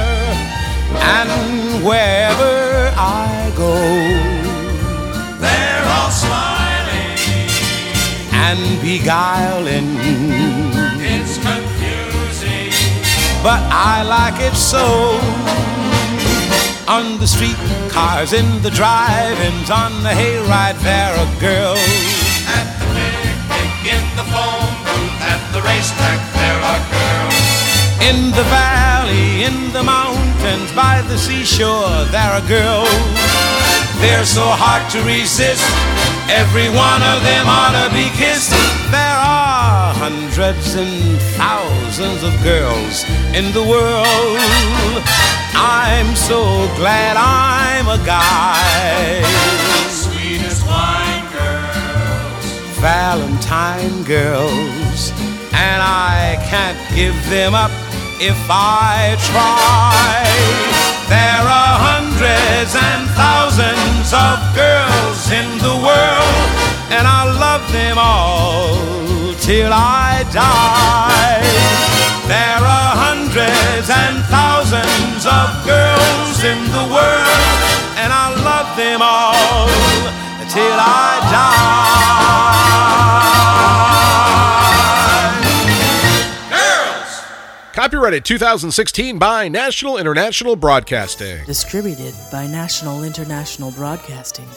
and wherever I go, They're all smiling. and beguiling. But I like it so. On the street cars, in the drive-ins, on the hayride, there are girls. At the picnic, in the phone booth, at the racetrack, there are girls. In the valley, in the mountains, by the seashore, there are girls. They're so hard to resist. Every one of them ought to be kissed. There are hundreds and thousands of girls in the world. I'm so glad I'm a guy. Sweetest wine girls. Valentine girls, and I can't give them up if I try. There are hundreds and thousands of girls in the world, and I love them all till I die. There are hundreds and thousands of girls in the world, and I love them all till I die. Girls! Copyrighted 2016 by National International Broadcasting. Distributed by National International Broadcasting.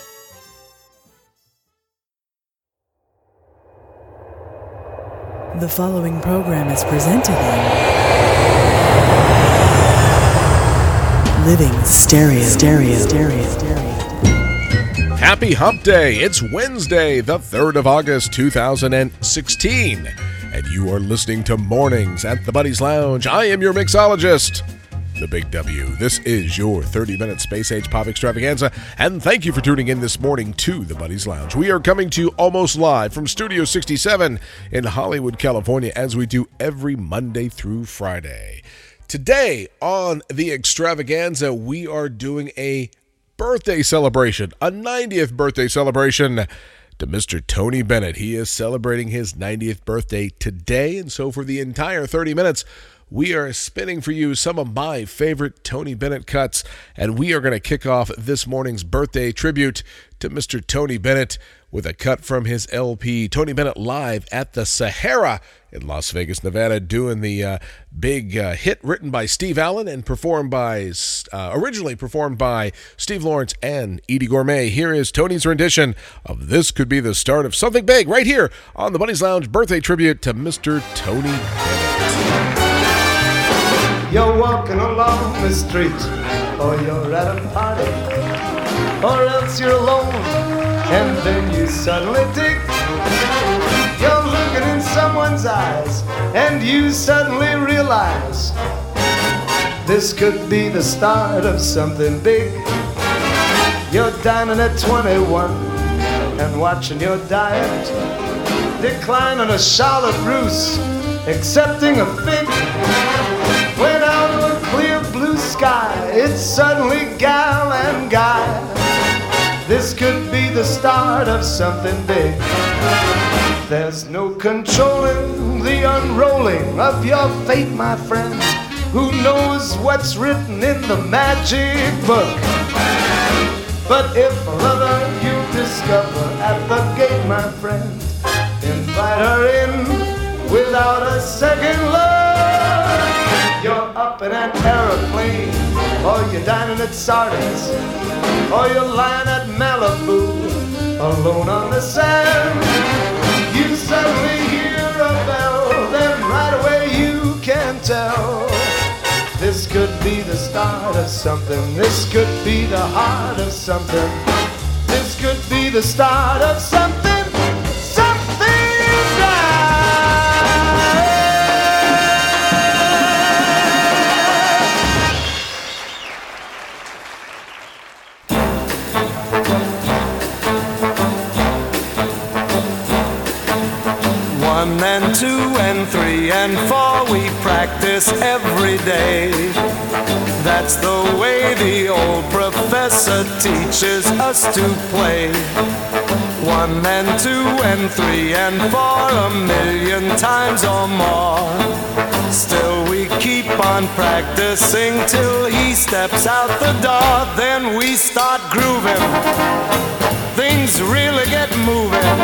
The following program is presented in Living Stereo. Stereo. Stereo. Stereo. Happy Hump Day. It's Wednesday, the 3rd of August, 2016. And you are listening to Mornings at the Buddies Lounge. I am your mixologist, the Big W. This is your 30 minute space age pop extravaganza. And thank you for tuning in this morning to the Buddies Lounge. We are coming to you almost live from Studio 67 in Hollywood, California, as we do every Monday through Friday. Today on the extravaganza, we are doing a birthday celebration, a 90th birthday celebration to Mr. Tony Bennett. He is celebrating his 90th birthday today, and so for the entire 30 minutes, we are spinning for you some of my favorite Tony Bennett cuts, and we are going to kick off this morning's birthday tribute to Mr. Tony Bennett with a cut from his LP, Tony Bennett Live at the Sahara in Las Vegas, Nevada, doing the uh, big uh, hit written by Steve Allen and performed by, uh, originally performed by Steve Lawrence and Eydie Gormé. Here is Tony's rendition of This Could Be the Start of Something Big right here on the Buddies Lounge birthday tribute to Mr. Tony Bennett. You're walking along the street, or you're at a party, or else you're alone, and then you suddenly think you're looking in someone's eyes, and you suddenly realize this could be the start of something big. You're dining at 21 and watching your diet decline on a Charlotte Russe, accepting a fig. When out of a clear blue sky, it's suddenly gal and guy. This could be the start of something big. There's no controlling the unrolling of your fate, my friend. Who knows what's written in the magic book? But if a lover you discover at the gate, my friend, invite her in without a second look. Up in an aeroplane, or you're dining at Sardi's, or you're lying at Malibu, alone on the sand. You suddenly hear a bell, then right away you can tell. This could be the start of something. This could be the heart of something. This could be the start of. Something and four, we practice every day. That's the way the old professor teaches us to play. One and two and three and four, a million times or more. Still, we keep on practicing till he steps out the door. Then we start grooving. Really get moving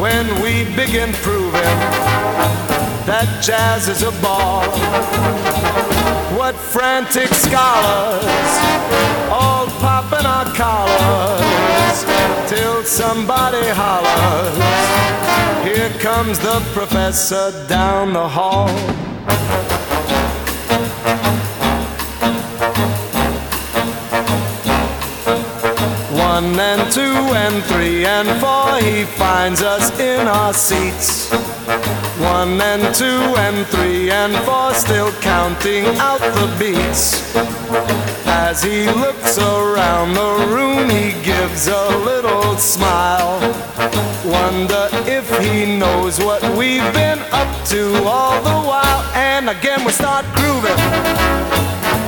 when we begin proving that jazz is a ball. What frantic scholars all popping our collars till somebody hollers. Here comes the professor down the hall. One and two and three and four, he finds us in our seats. One and two and three and four, still counting out the beats. As he looks around the room, he gives a little smile. Wonder if he knows what we've been up to all the while. And again, we start grooving.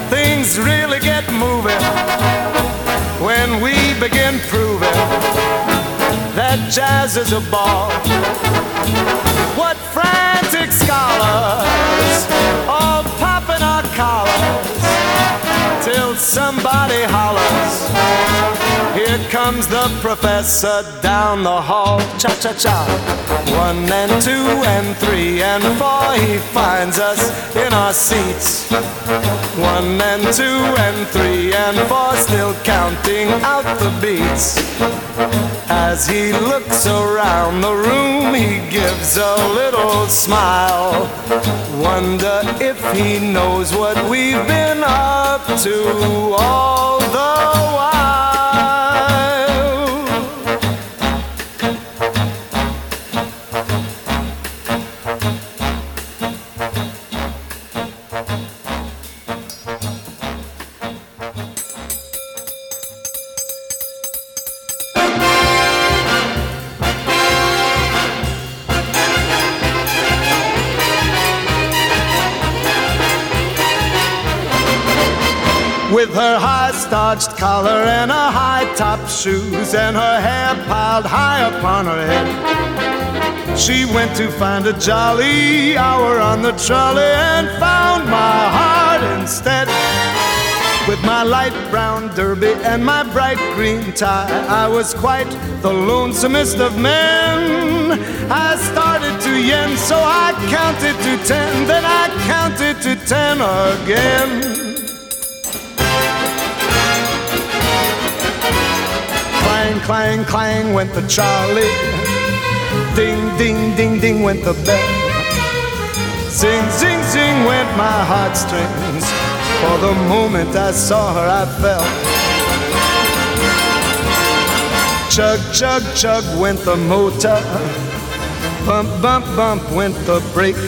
Things really get moving when we begin proving that jazz is a ball. What frantic scholars all popping our collars somebody hollers. Here comes the professor down the hall. Cha cha cha. One and two and three and four. He finds us in our seats. One and two and three and four. Still counting out the beats. As he looks around the room, he gives a little smile. Wonder if he knows what we've been up to all the while. Her high starched collar and her high top shoes and her hair piled high upon her head. She went to find a jolly hour on the trolley and found my heart instead. With my light brown derby and my bright green tie, I was quite the lonesomest of men. I started to yen, so I counted to ten, then I counted to ten again. Clang, clang, clang went the trolley. Ding, ding, ding, ding went the bell. Zing, zing, zing went my heartstrings. For the moment I saw her, I fell. Chug, chug, chug went the motor. Bump, bump, bump went the brake.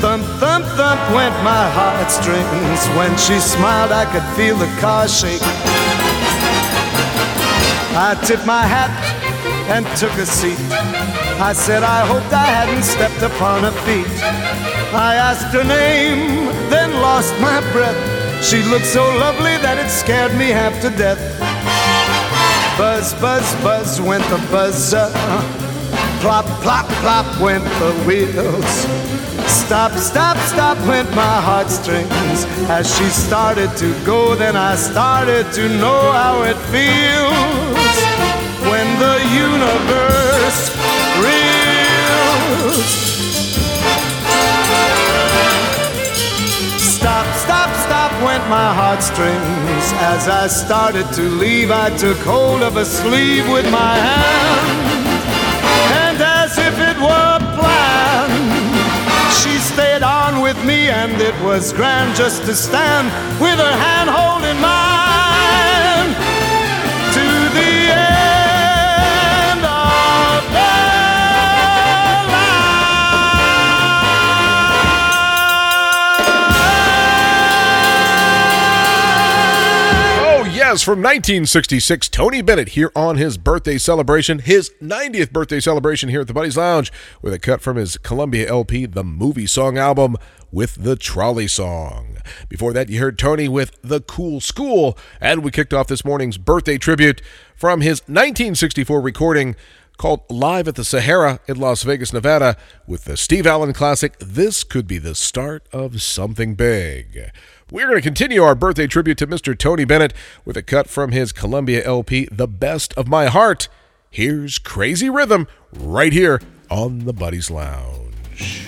Thump, thump, thump went my heartstrings. When she smiled, I could feel the car shake. I tipped my hat and took a seat. I said I hoped I hadn't stepped upon her feet. I asked her name, then lost my breath. She looked so lovely that it scared me half to death. Buzz, buzz, buzz went the buzzer. Plop, plop, plop went the wheels. Stop, stop, stop went my heartstrings. As she started to go, then I started to know how it feels when the universe reels. Stop, stop, stop went my heartstrings. As I started to leave, I took hold of a sleeve with my hand. With me, and it was grand just to stand with her hand holding mine Yes, from 1966, Tony Bennett here on his birthday celebration, his 90th birthday celebration here at the Buddies Lounge, with a cut from his Columbia LP, the movie song album, with the Trolley Song. Before that, you heard Tony with The Cool School, and we kicked off this morning's birthday tribute from his 1964 recording called Live at the Sahara in Las Vegas, Nevada, with the Steve Allen classic, This Could Be the Start of Something Big. We're going to continue our birthday tribute to Mr. Tony Bennett with a cut from his Columbia LP, The Beat of My Heart. Here's Crazy Rhythm right here on the Buddies Lounge.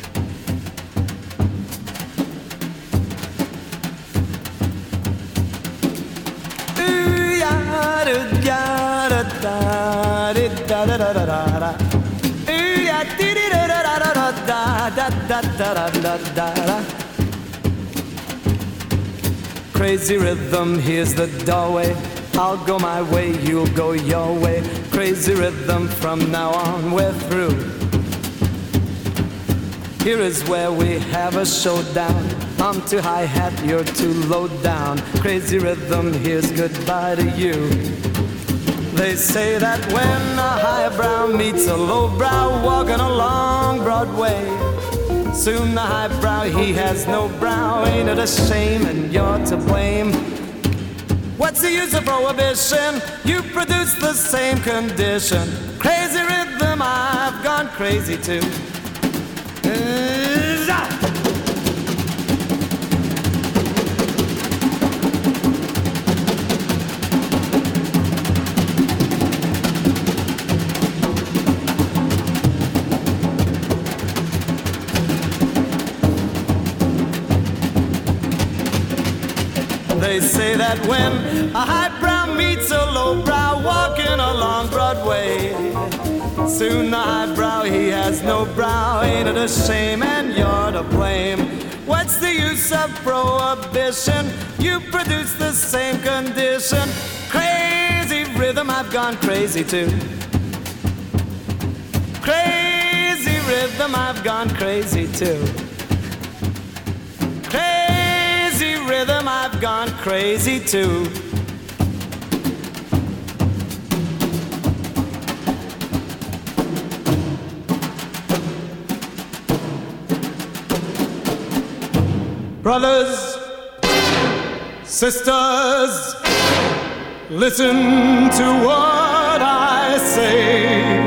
Crazy rhythm, here's the doorway. I'll go my way, you'll go your way. Crazy rhythm, from now on we're through. Here is where we have a showdown. I'm too high hat, you're too low down. Crazy rhythm, here's goodbye to you. They say that when a highbrow meets a lowbrow walking along Broadway, soon the highbrow he has no brow. Ain't it a shame and you're to blame? What's the use of prohibition? You produce the same condition. Crazy rhythm, I've gone crazy too. Uh, They say that when a highbrow meets a lowbrow walking along Broadway, soon the highbrow he has no brow. Ain't it a shame? And you're to blame. What's the use of prohibition? You produce the same condition. Crazy rhythm, I've gone crazy too. Crazy rhythm, I've gone crazy too. Crazy rhythm, I've gone crazy too. Brothers, sisters, listen to what I say.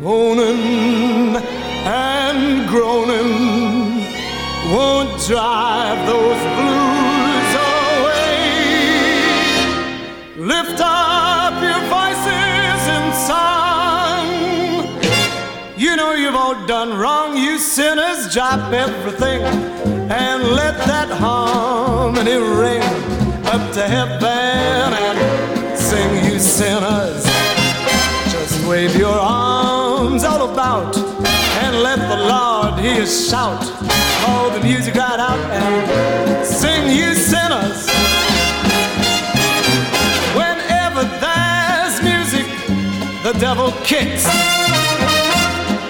Moaning and groaning won't drive those sinners. Drop everything and let that harmony ring up to heaven and sing, you sinners. Just wave your arms all about and let the Lord hear shout. Call the music right out and sing, you sinners. Whenever there's music, the devil kicks.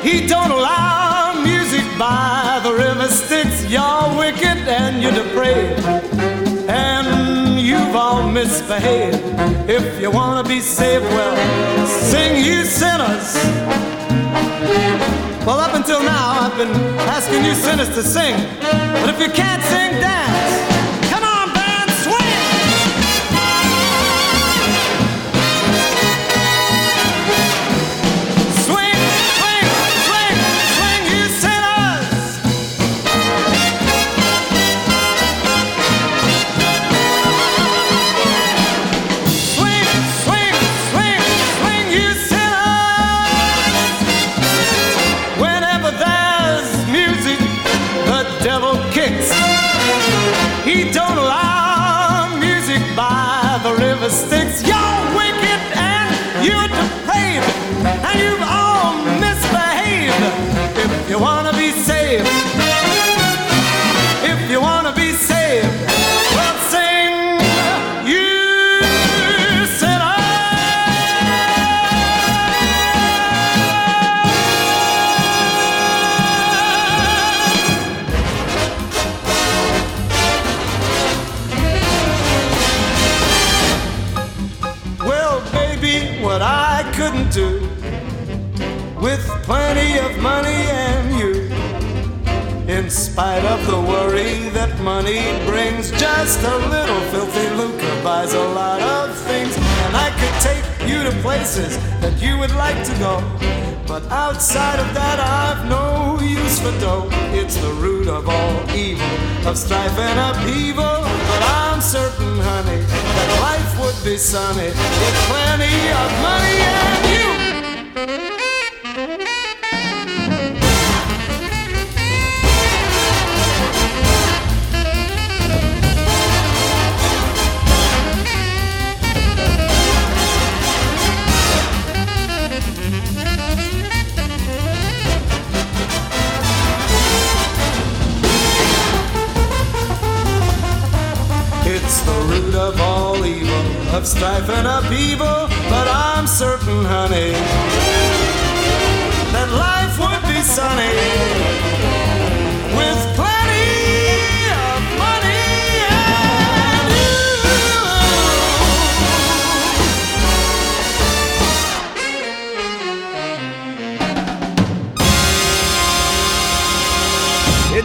He don't allow by the river Styx. You're wicked and you're depraved, and you've all misbehaved. If you wanna be saved, well, sing you sinners. Well, up until now, I've been asking you sinners to sing, but if you can't sing, dance. You wanna be saved, if you wanna be saved, well sing, you sinner. Well, baby, what I couldn't do with plenty of money spite of the worry that money brings, just a little filthy lucre buys a lot of things. And I could take you to places that you would like to go. But outside of that, I've no use for dough. It's the root of all evil, of strife and upheaval. But I'm certain, honey, that life would be sunny with plenty of money and you. Root of all evil, of strife and upheaval. But I'm certain, honey, that life would be sunny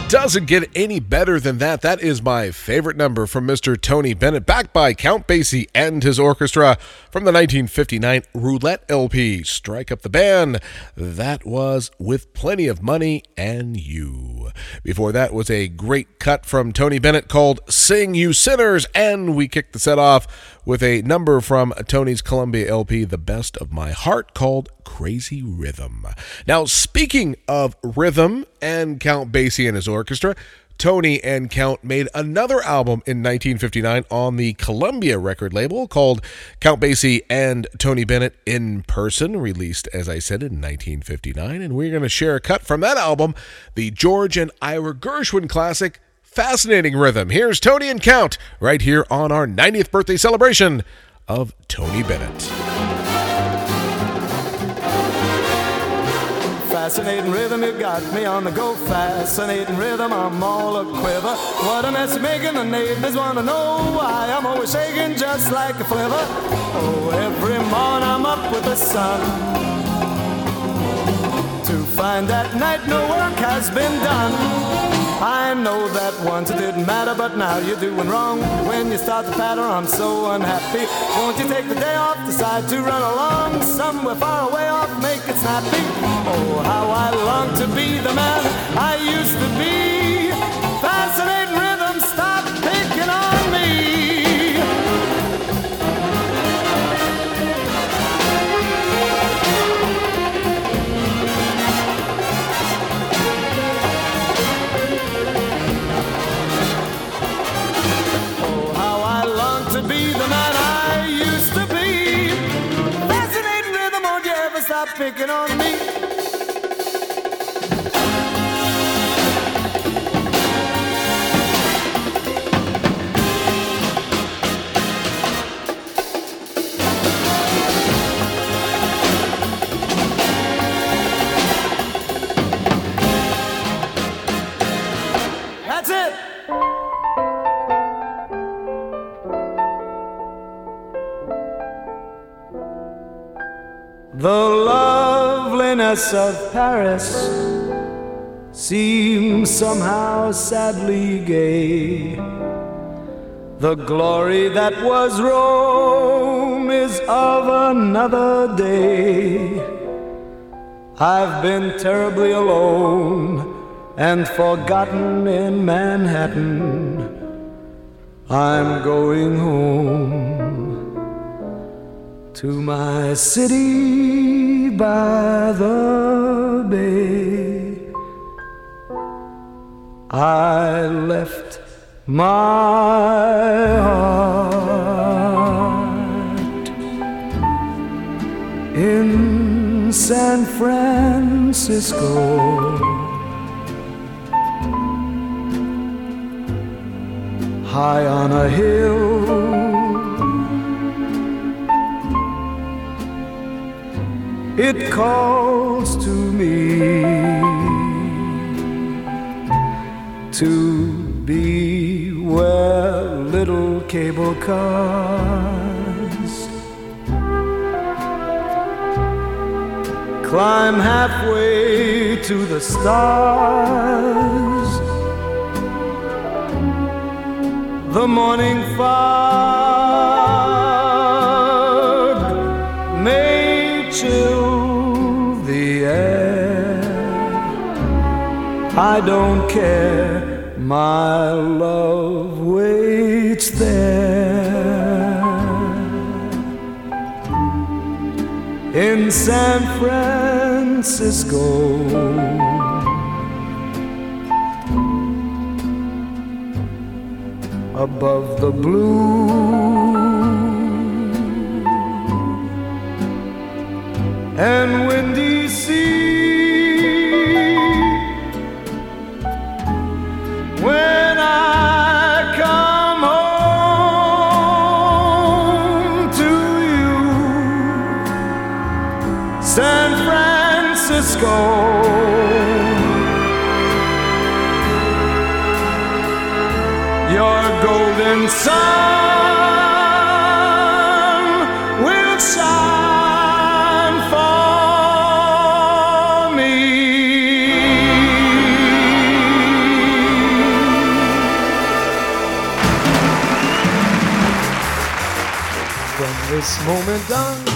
doesn't get any better than that. That is my favorite number from Mr. Tony Bennett, backed by Count Basie and his orchestra from the 1959 Roulette LP. Strike Up the Band. That was With Plenty of Money and You. Before that was a great cut from Tony Bennett called Sing You Sinners, and we kicked the set off with a number from Tony's Columbia LP, The Beat of My Heart, called Crazy Rhythm. Now, speaking of rhythm and Count Basie and his orchestra, Tony and Count made another album in 1959 on the Columbia record label called Count Basie and Tony Bennett in Person, released, as I said, in 1959. And we're going to share a cut from that album, the George and Ira Gershwin classic, Fascinating Rhythm. Here's Tony and Count right here on our 90th birthday celebration of Tony Bennett. Fascinating rhythm, you got me on the go. Fascinating rhythm, I'm all a quiver. What a mess you're making, the neighbors wanna know why I'm always shaking just like a flivver. Oh, every morning I'm up with the sun find that night no work has been done. I know that once it didn't matter, but now you're doing wrong. When you start to patter, I'm so unhappy. Won't you take the day off, decide to run along somewhere far away off, make it snappy? Oh, how I long to be the man I used to be. Picking on The loveliness of Paris seems somehow sadly gay. The glory that was Rome is of another day. I've been terribly alone and forgotten in Manhattan. I'm going home to my city by the bay. I left my heart in San Francisco. High on a hill it calls to me to be where little cable cars climb halfway to the stars. The morning fog may chill I don't care, my love waits there in San Francisco. Above the blue and windy sea. go. Your golden sun will shine for me. From this moment on.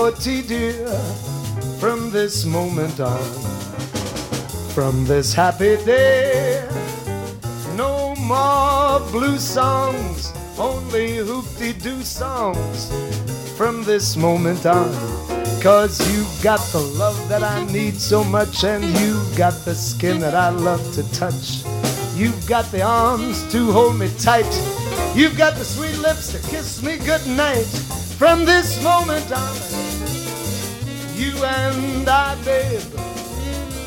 For dear. From this moment on, from this happy day, no more blue songs, only hoop-de-doo songs. From this moment on, cause you got the love that I need so much, and you got the skin that I love to touch. You've got the arms to hold me tight. You've got the sweet lips to kiss me goodnight. From this moment on, you and I, babe,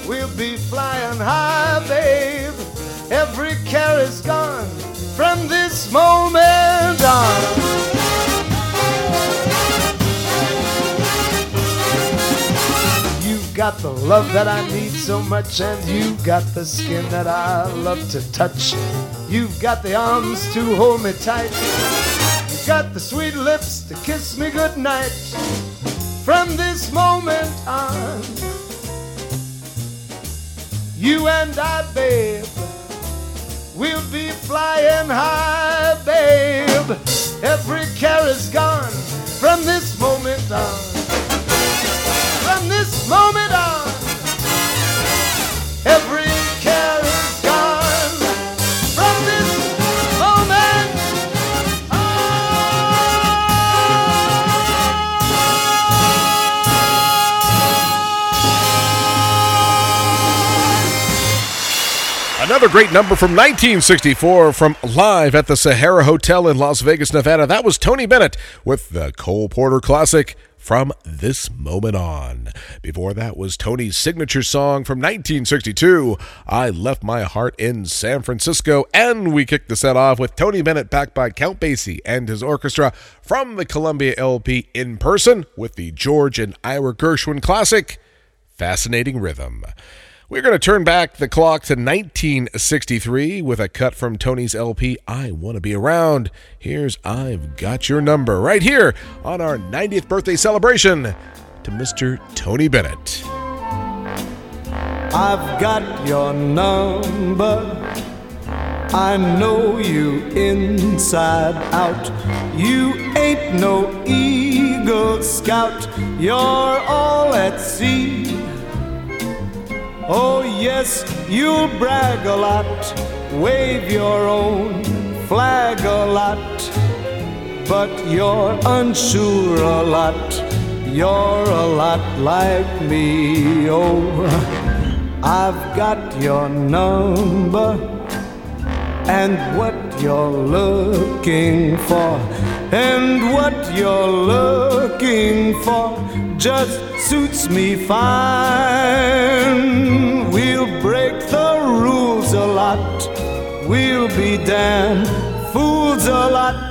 we'll be flying high, babe. Every care is gone from this moment on. Got the love that I need so much, and you've got the skin that I love to touch. You've got the arms to hold me tight. You've got the sweet lips to kiss me goodnight. From this moment on, you and I, babe, we'll be flying high, babe. Every care is gone from this moment on. From this moment on, Another great number from 1964 from Live at the Sahara Hotel in Las Vegas, Nevada. That was Tony Bennett with the Cole Porter classic from This Moment On. Before that was Tony's signature song from 1962, I Left My Heart in San Francisco. And we kicked the set off with Tony Bennett backed by Count Basie and his orchestra from the Columbia LP in person with the George and Ira Gershwin classic, Fascinating Rhythm. We're going to turn back the clock to 1963 with a cut from Tony's LP, I Want to Be Around. Here's I've Got Your Number, right here on our 90th birthday celebration to Mr. Tony Bennett. I've got your number. I know you inside out. You ain't no Eagle Scout. You're all at sea. Oh, yes, you'll brag a lot, wave your own flag a lot, but you're unsure a lot. You're a lot like me. Oh, [laughs] I've got your number and what you're looking for, and what you're looking for just suits me fine. We'll break the rules a lot, we'll be damn fools a lot.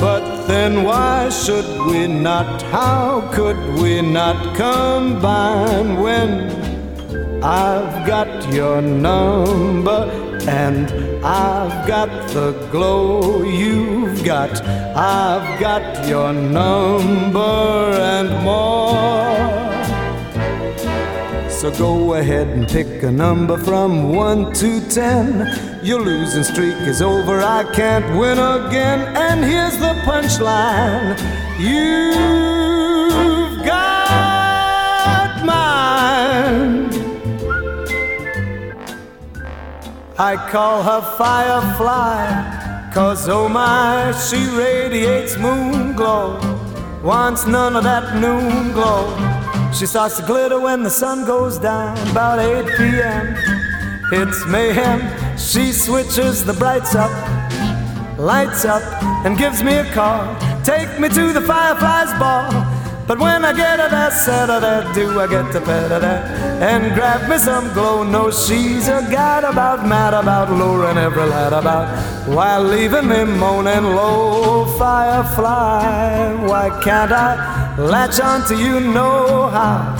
But then why should we not? How could we not combine when I've got your number and I've got the glow you've got. I've got your number and more. So go ahead and pick a number from 1 to 10. Your losing streak is over, I can't win again. And here's the punchline You've I call her Firefly, cause oh my, she radiates moon glow. Wants none of that noon glow. She starts to glitter when the sun goes down, about 8 p.m. It's mayhem. She switches the brights up, lights up, and gives me a call. Take me to the Firefly's ball. But when I get her there, set her there, do I get to better there and grab me some glow? No, she's a gad about, mad about, luring every lad about, while leaving me moaning low. Firefly, why can't I latch on to you? Know how?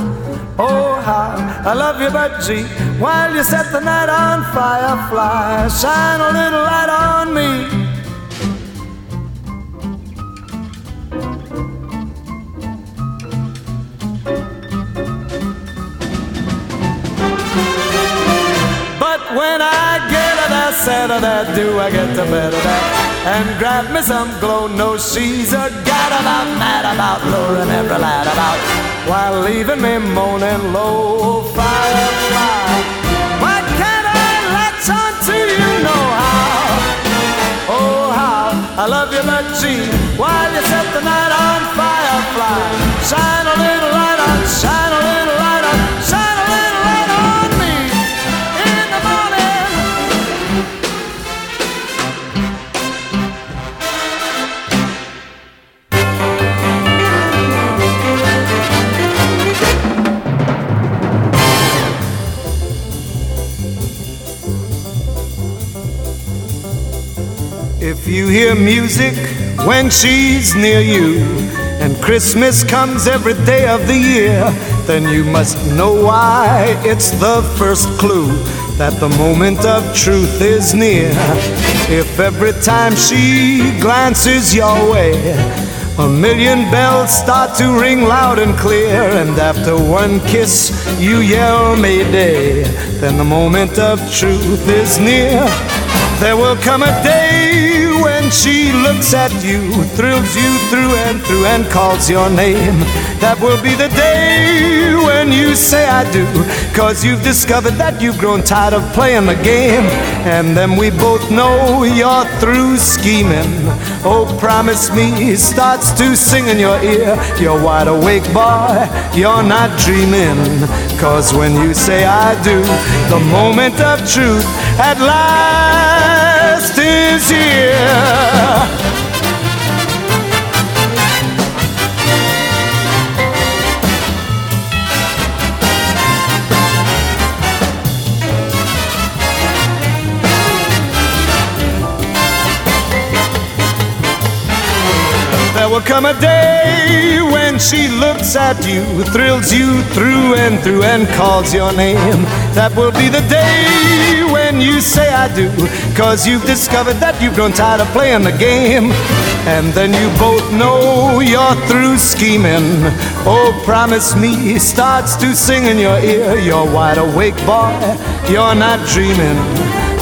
Oh, how I love you, but gee, while you set the night on Firefly, shine a little light on me. When I get her there, said oh, that, do I get the better that? And grab me some glow, no, she's a gad about, mad about, luring every lad about, while leaving me moaning low, firefly. What can I latch on to you know how? Oh, how I love you, but gee, while you set the night on firefly, shine a little light on, shine a little If you hear music when she's near you, and Christmas comes every day of the year, then you must know why it's the first clue that the moment of truth is near. If every time she glances your way, a million bells start to ring loud and clear, and after one kiss you yell Mayday, then the moment of truth is near. There will come a day she looks at you, thrills you through and through, and calls your name. That will be the day when you say I do, cause you've discovered that you've grown tired of playing the game. And then we both know you're through scheming. Oh, promise me, starts to sing in your ear. You're wide awake, boy, you're not dreaming. Cause when you say I do, the moment of truth at last is here. There will come a day when she looks at you, thrills you through and through, and calls your name. That will be the day when you say I do, cause you've discovered that you've grown tired of playing the game. And then you both know you're through scheming. Oh, promise me, starts to sing in your ear. You're wide awake, boy, you're not dreaming.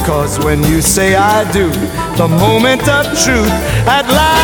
Cause when you say I do, the moment of truth at last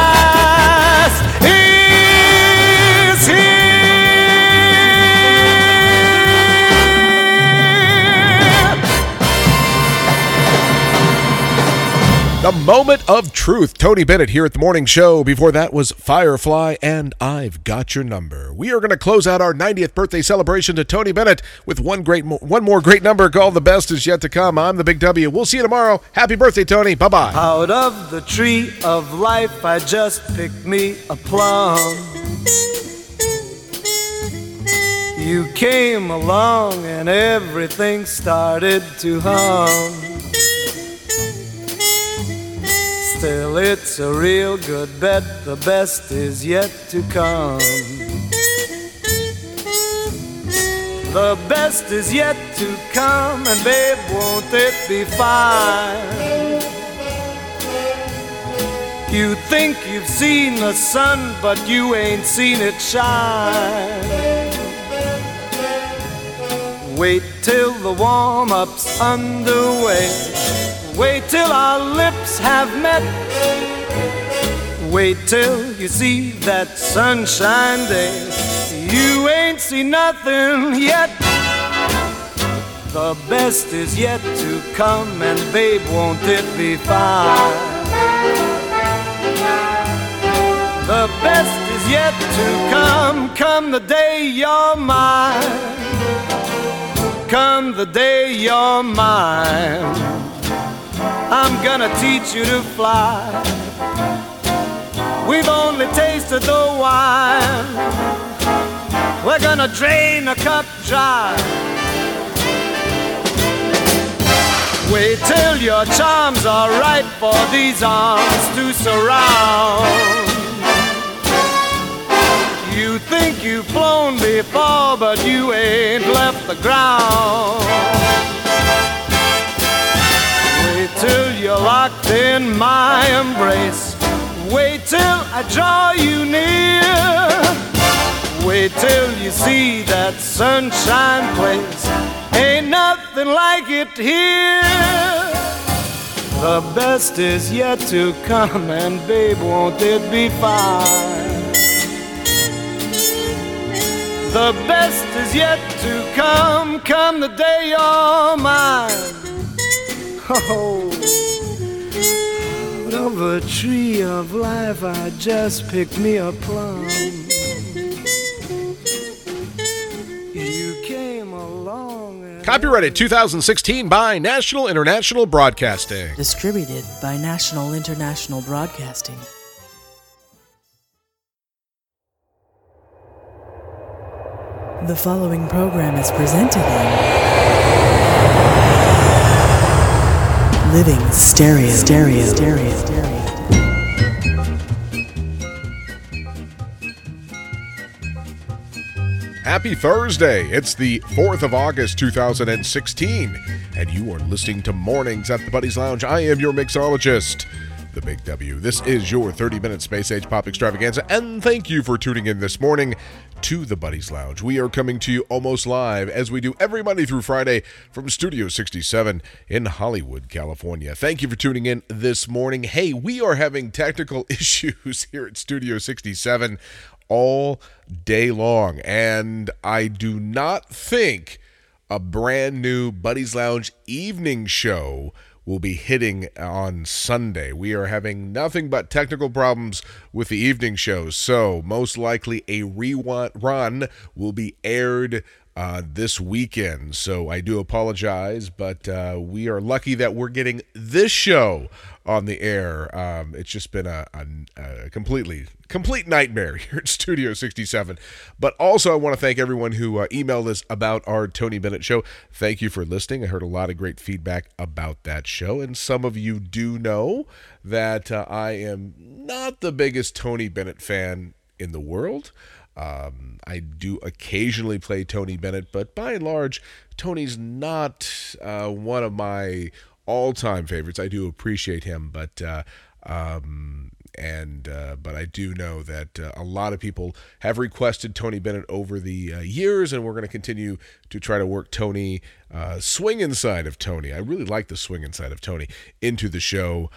The moment of truth. Tony Bennett here at the morning show. Before that was Firefly and I've Got Your Number. We are going to close out our 90th birthday celebration to Tony Bennett with one great, one more great number called "The Best Is Yet to Come." I'm the Big W. We'll see you tomorrow. Happy birthday, Tony. Bye bye. Out of the tree of life, I just picked me a plum. You came along and everything started to hum. Still, it's a real good bet, the best is yet to come. The best is yet to come, and babe, won't it be fine? You think you've seen the sun, but you ain't seen it shine. Wait till the warm up's underway. Wait till our lips have met. Wait till you see that sunshine day. You ain't seen nothing yet. The best is yet to come, and babe, won't it be fine? The best is yet to come, come the day you're mine. Come the day you're mine. I'm gonna teach you to fly. We've only tasted the wine. We're gonna drain a cup dry. Wait till your charms are right for these arms to surround. You think you've flown before, but you ain't left the ground. You're locked in my embrace. Wait till I draw you near. Wait till you see that sunshine place. Ain't nothing like it here. The best is yet to come, and babe, won't it be fine? The best is yet to come, come the day you're mine. [laughs] Oh, out of a tree of life, I just picked me a plum. You came along Copyrighted 2016 by National International Broadcasting. Distributed by National International Broadcasting. The following program is presented in Living Stereo. Stereo. Stereo. Happy Thursday. It's the 4th of August, 2016, and you are listening to Mornings at the Buddies Lounge. I am your mixologist, the Big W. This is your 30 minute space age pop extravaganza, and thank you for tuning in this morning to the Buddies Lounge. We are coming to you almost live, as we do every Monday through Friday from Studio 67 in Hollywood, California. Thank you for tuning in this morning. Hey, we are having technical [laughs] issues here at Studio 67 all day long. And I do not think a brand new Buddies Lounge evening show will be hitting on Sunday. We are having nothing but technical problems with the evening shows. So, most likely a rerun will be aired uh, this weekend. So I do apologize, but uh, we are lucky that we're getting this show on the air. Um, it's just been a, a, a, completely complete nightmare [laughs] here at Studio 67. But also, I want to thank everyone who uh, emailed us about our Tony Bennett show. Thank you for listening. I heard a lot of great feedback about that show, and some of you do know that uh, I am not the biggest Tony Bennett fan in the world. Um, I do occasionally play Tony Bennett, but by and large, Tony's not uh, one of my all-time favorites. I do appreciate him, but uh, um, and uh, but I do know that uh, a lot of people have requested Tony Bennett over the uh, years, and we're going to continue to try to work Tony uh, swing inside of Tony. I really like the swing inside of Tony into the show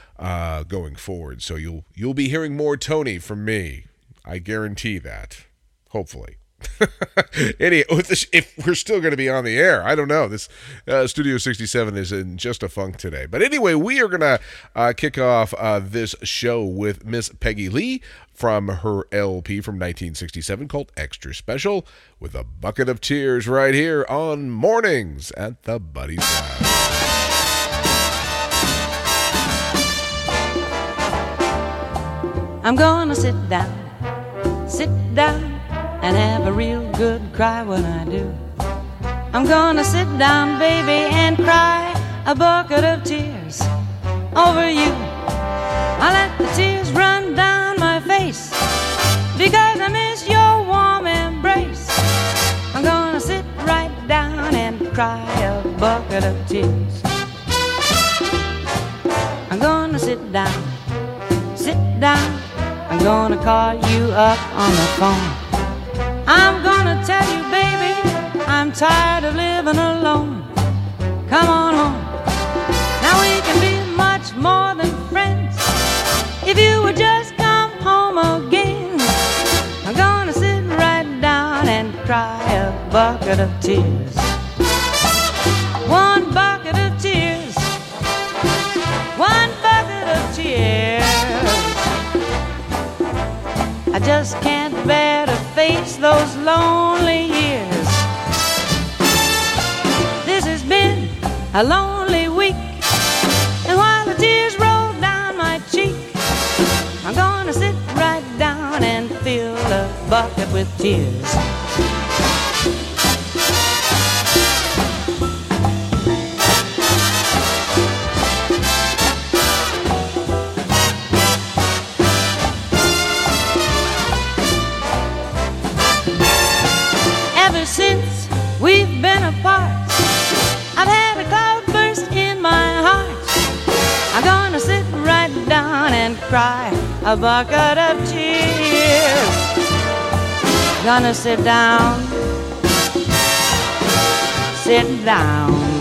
going forward. So you'll you'll be hearing more Tony from me. I guarantee that hopefully. [laughs] Any if we're still going to be on the air, I don't know. This uh, Studio 67 is in just a funk today. But anyway, we are going to uh, kick off uh, this show with Miss Peggy Lee from her LP from 1967 called Extra Special with a bucket of tears right here on Mornings at the Buddies Lounge. I'm gonna sit down, sit down and have a real good cry when I do. I'm gonna sit down, baby, and cry a bucket of tears over you. I let the tears run down my face because I miss your warm embrace. I'm gonna sit right down and cry a bucket of tears. I'm gonna sit down, sit down. I'm gonna call you up on the phone. I'm gonna tell you, baby, I'm tired of living alone. Come on home. Now we can be much more than friends. If you would just come home again, I'm gonna sit right down and cry a bucket of tears. I just can't bear to face those lonely years. This has been a lonely week, and while the tears roll down my cheek, I'm gonna sit right down and fill a bucket with tears. Cry a bucket of tears. Gonna sit down, sit down.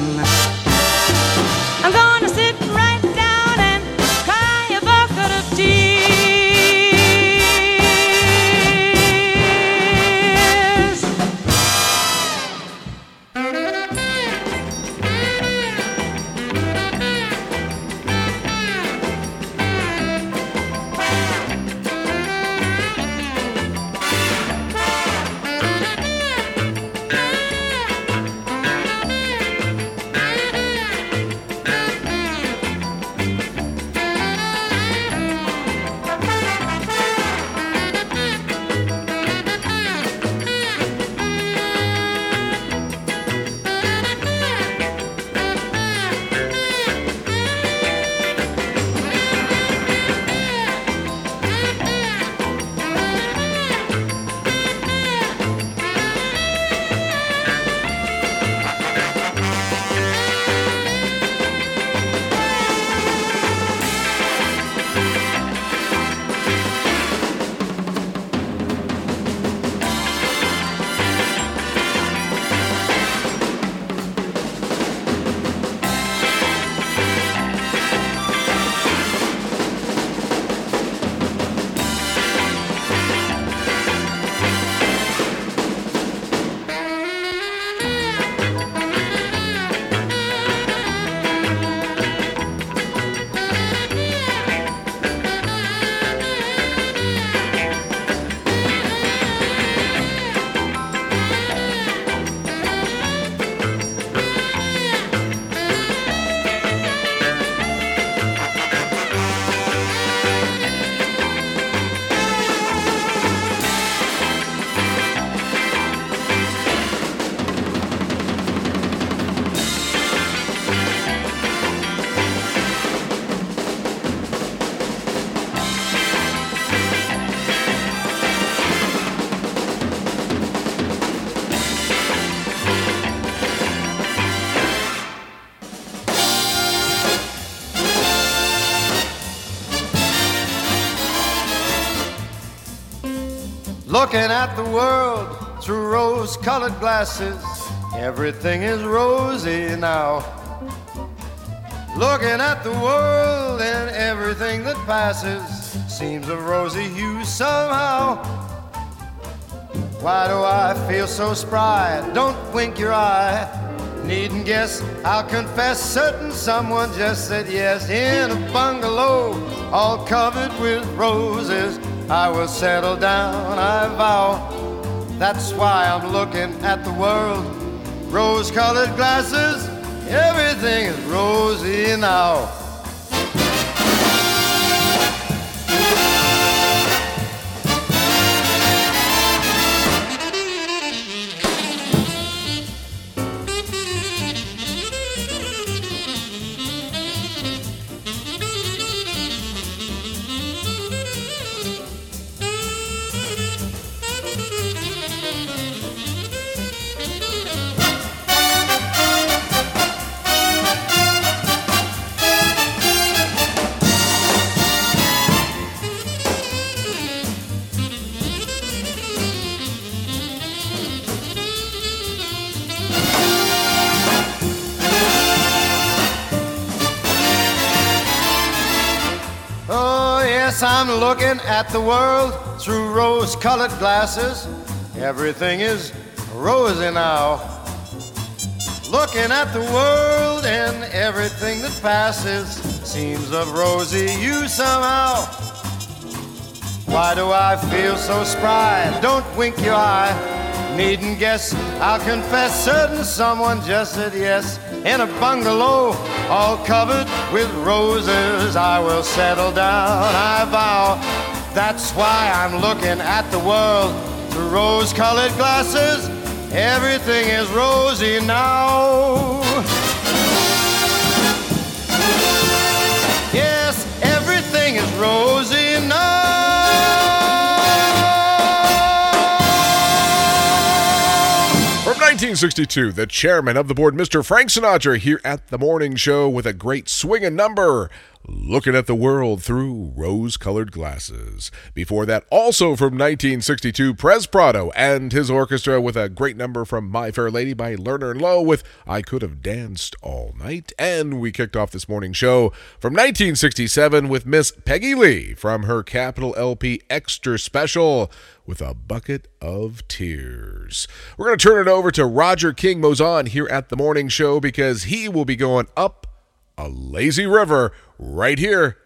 Looking at the world through rose colored glasses, everything is rosy now. Looking at the world and everything that passes seems of rosy hue somehow. Why do I feel so spry? Don't wink your eye. Needn't guess, I'll confess, certain someone just said yes. In a bungalow, all covered with roses, I will settle down, I vow. That's why I'm looking at the world. Rose colored glasses, everything is rosy now. At the world through rose colored glasses. Everything is rosy now. Looking at the world and everything that passes seems of rosy hue somehow. Why do I feel so spry? Don't wink your eye. Needn't guess, I'll confess, certain someone just said yes. In a bungalow all covered with roses, I will settle down, I vow. That's why I'm looking at the world through rose colored glasses. Everything is rosy now. Yes, everything is rosy now. From 1962, the chairman of the board, Mr. Frank Sinatra, here at the morning show with a great swinging number, looking at the world through rose colored glasses. Before that, also from 1962, Perez Prado and his orchestra with a great number from My Fair Lady by Lerner and Loewe with I Could Have Danced All Night. And we kicked off this morning show from 1967 with Miss Peggy Lee from her Capitol LP Extra Special with a bucket of tears. We're going to turn it over to Roger King Mozian here at the morning show because he will be going up a lazy river right here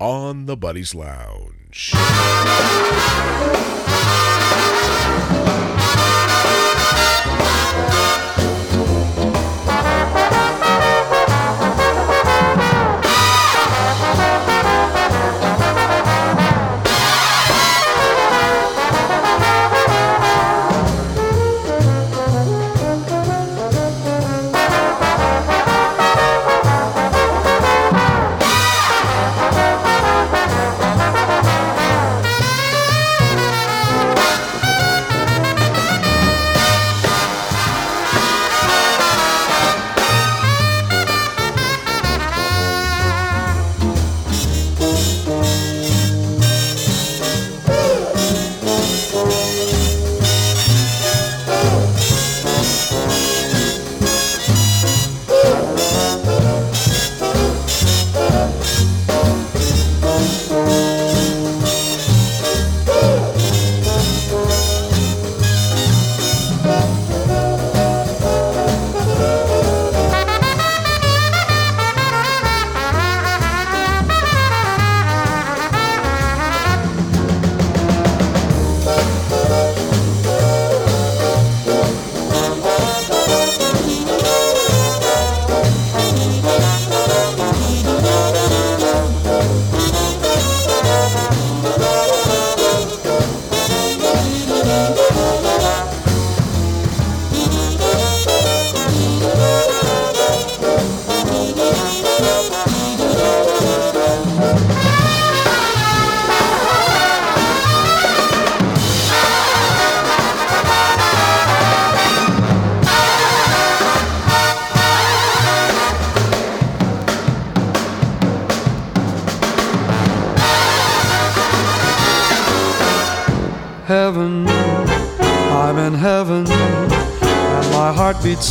on the Buddies Lounge.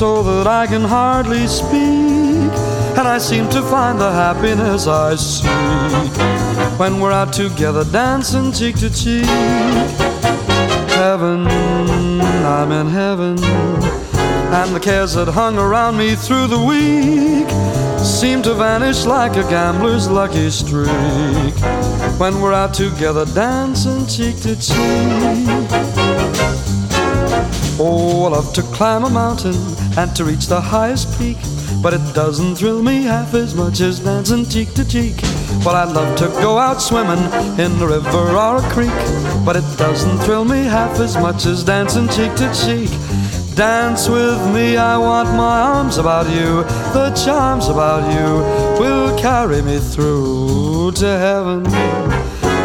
So that I can hardly speak. And I seem to find the happiness I seek when we're out together dancing cheek to cheek. Heaven, I'm in heaven, and the cares that hung around me through the week seem to vanish like a gambler's lucky streak when we're out together dancing cheek to cheek. Oh, I love to climb a mountain and to reach the highest peak, but it doesn't thrill me half as much as dancing cheek to cheek. Well, I love to go out swimming in the river or a creek, but it doesn't thrill me half as much as dancing cheek to cheek. Dance with me, I want my arms about you. The charms about you will carry me through to heaven.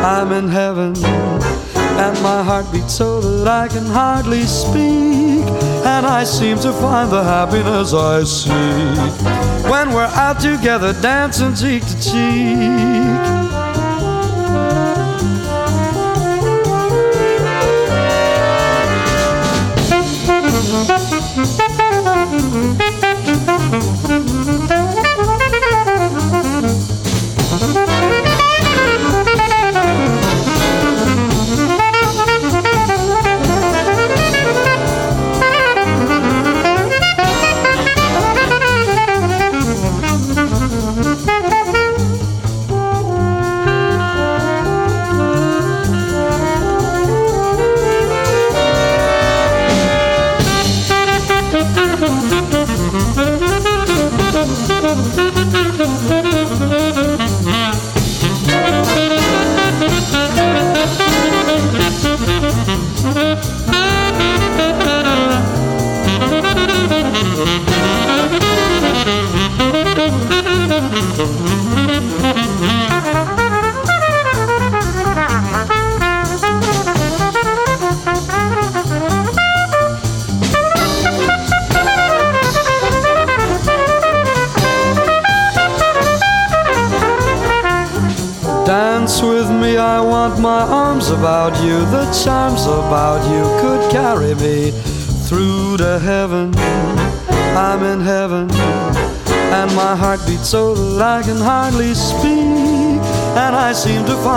I'm in heaven, and my heart beats so that I can hardly speak. And I seem to find the happiness I seek when we're out together dancing cheek to cheek.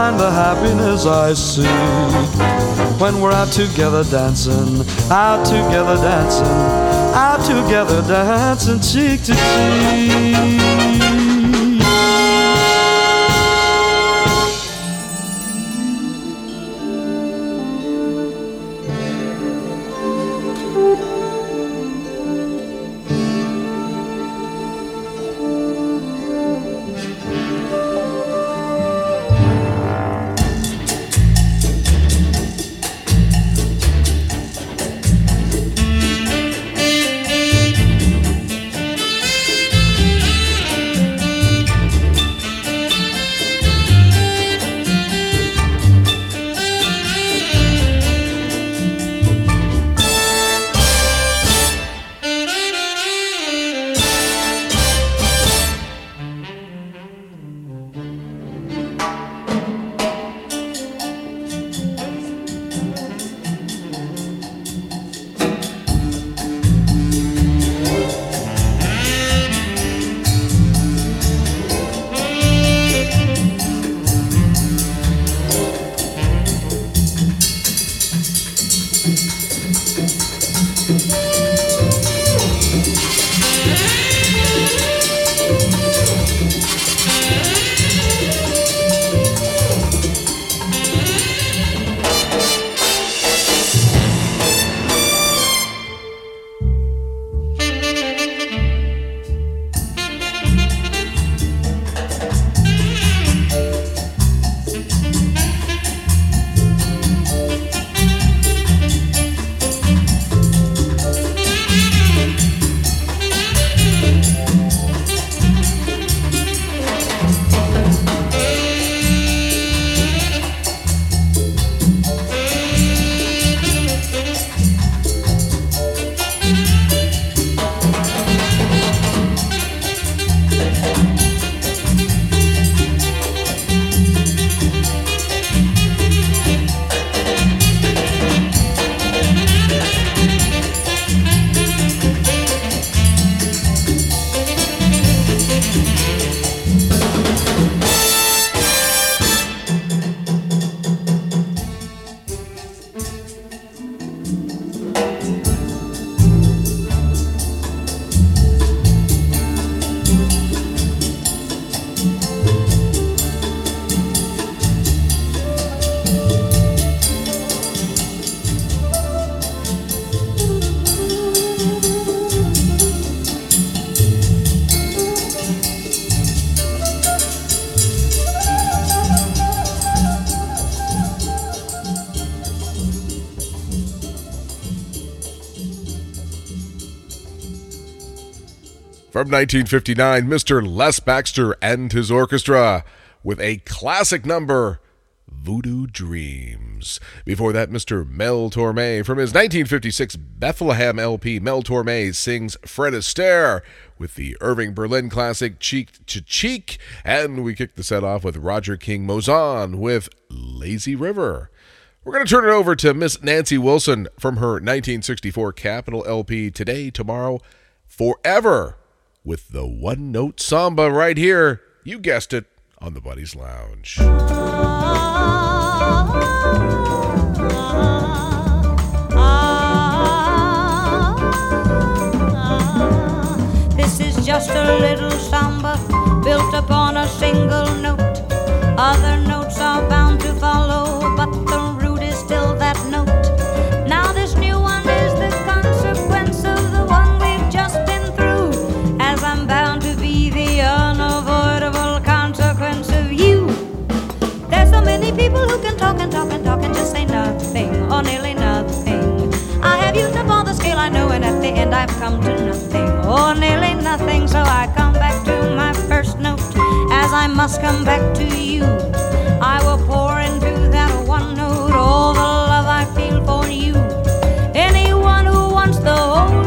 Find the happiness I seek when we're out together dancing, out together dancing, out together dancing cheek to cheek. From 1959, Mr. Les Baxter and his orchestra with a classic number, Voodoo Dreams. Before that, Mr. Mel Torme from his 1956 Bethlehem LP, Mel Torme sings Fred Astaire with the Irving Berlin classic Cheek to Cheek. And we kick the set off with Roger King Mozian with Lazy River. We're going to turn it over to Miss Nancy Wilson from her 1964 Capitol LP Today, Tomorrow, Forever with the one note samba right here. You guessed it on the Buddies Lounge. This is just a little samba built upon a single note. Other notes I know, and at the end I've come to nothing or nearly nothing. So I come back to my first note, as I must come back to you. I will pour into that one note all the love I feel for you. Anyone who wants the whole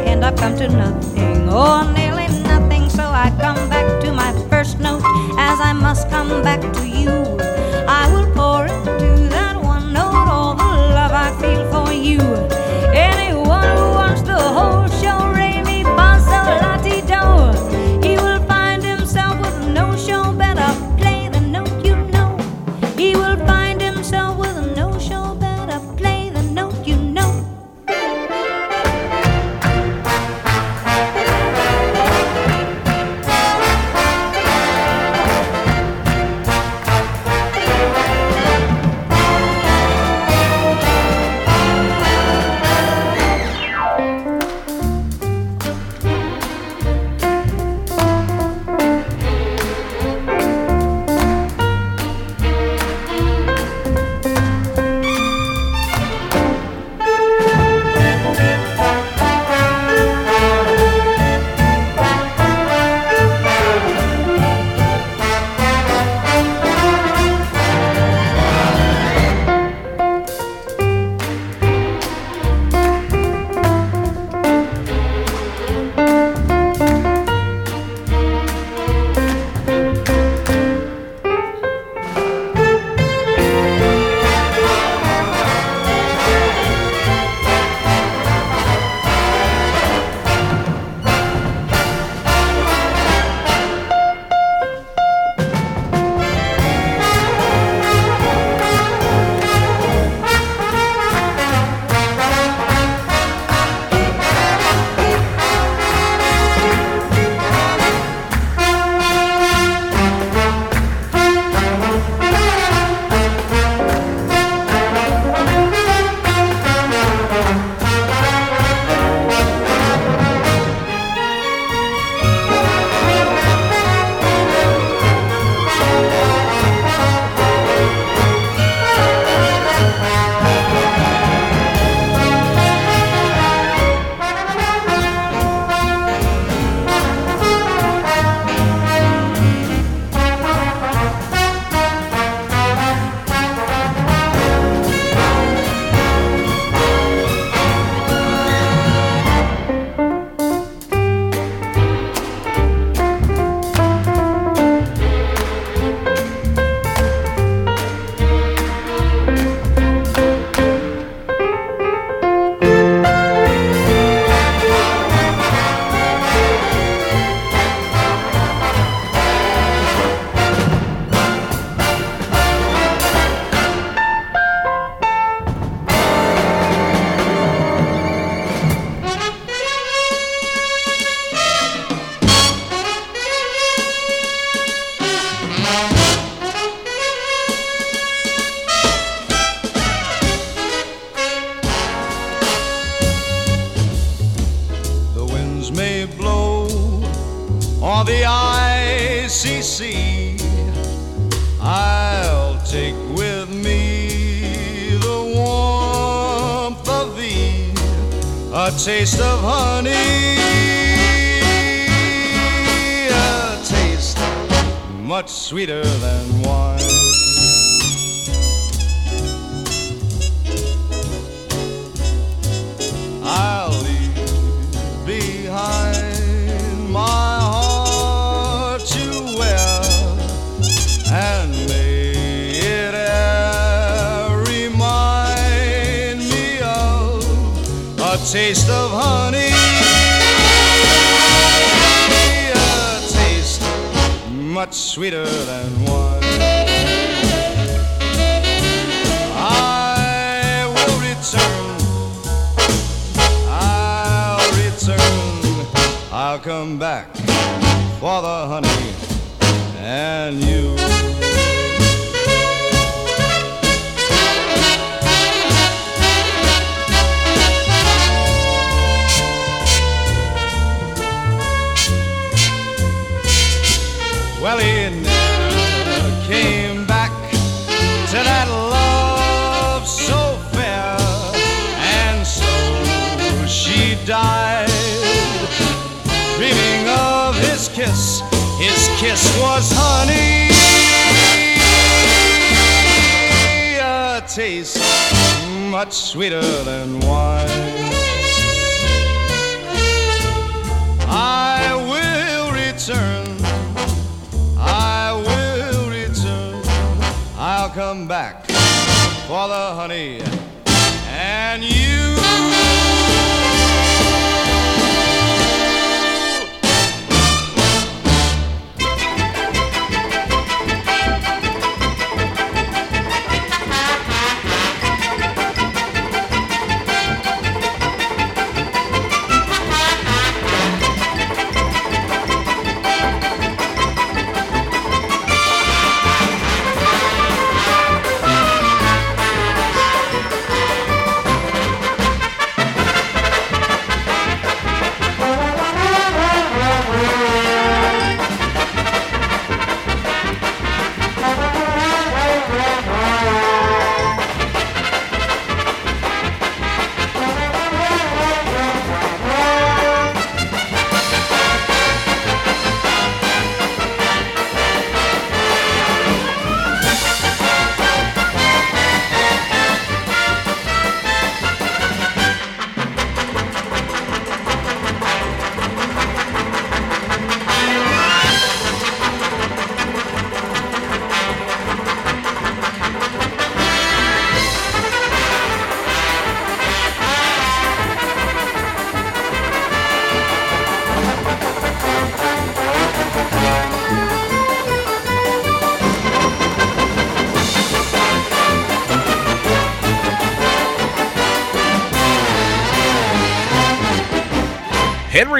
the end I've come to nothing or nearly nothing. So I come back to my first note as I must come back to you. I will pour into that one note all the love I feel for you.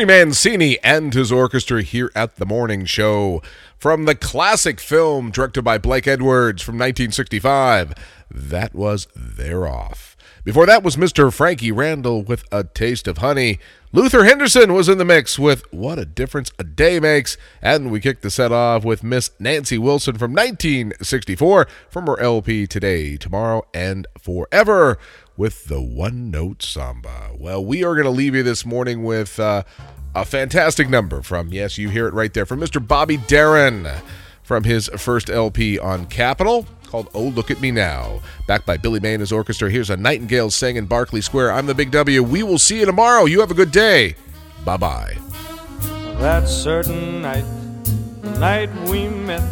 Mancini and his orchestra here at the morning show from the classic film directed by Blake Edwards from 1965. That was They're Off. Before that was Mr. Frankie Randall with A Taste of Honey. Luther Henderson was in the mix with What a Difference a Day Makes. And we kicked the set off with Miss Nancy Wilson from 1964 from her LP Today, Tomorrow, and Forever with the One Note Samba. Well, we are going to leave you this morning with uh, a fantastic number from, yes, you hear it right there, from Mr. Bobby Darin from his first LP on Capitol called Oh Look at Me Now. Backed by Billy May and his orchestra, here's a Nightingale sang in Berkeley Square. I'm the Big W. We will see you tomorrow. You have a good day. Bye bye. That certain night, the night we met,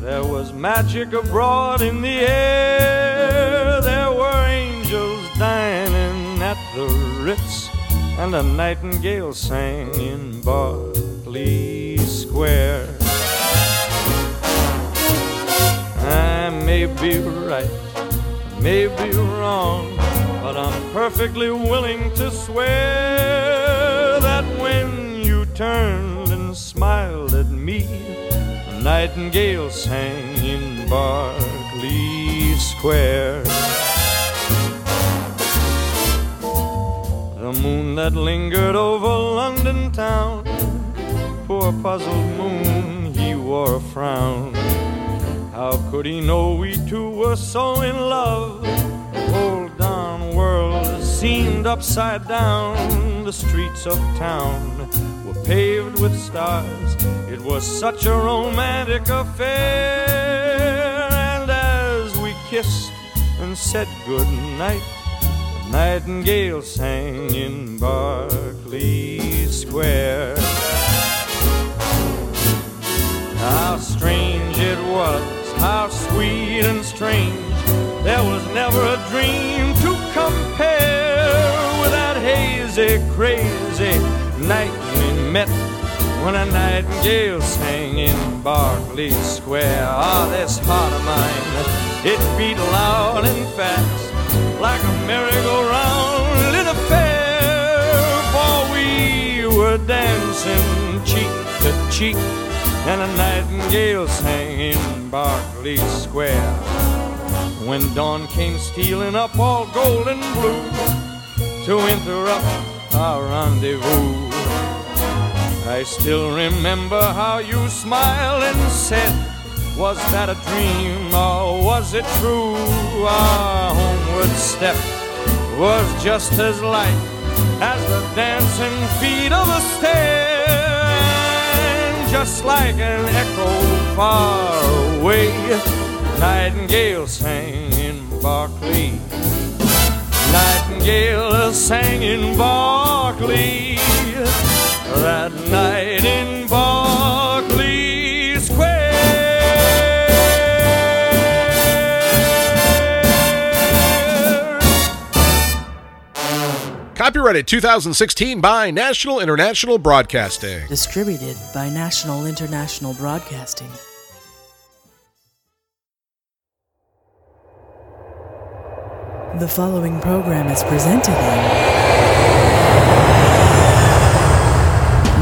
there was magic abroad in the air. There were angels dining at the Ritz, and a nightingale sang in Berkeley Square. I may be right, may be wrong, but I'm perfectly willing to swear that when you turned and smiled at me, a nightingale sang in Berkeley Square. The moon that lingered over London town, poor puzzled moon, he wore a frown. How could he know we two were so in love? Whole darn world seemed upside down. The streets of town were paved with stars. It was such a romantic affair. And as we kissed and said good night, the nightingale sang in Berkeley Square. How strange it was, how sweet and strange. There was never a dream to compare with that hazy, crazy night we met when a nightingale sang in Berkeley Square. Ah, this heart of mine, it beat loud and fast like a merry-go-round in a fair. For we were dancing cheek to cheek and a nightingale sang in Berkeley Square. When dawn came stealing up all gold and blue to interrupt our rendezvous, I still remember how you smiled and said, Was that a dream or was it true? Our homeward step was just as light as the dancing feet of a stair just like an echo far away. Nightingale sang in Berkeley. Nightingale sang in Berkeley. That night in Berkeley Copyrighted 2016 by National International Broadcasting. Distributed by National International Broadcasting. The following program is presented in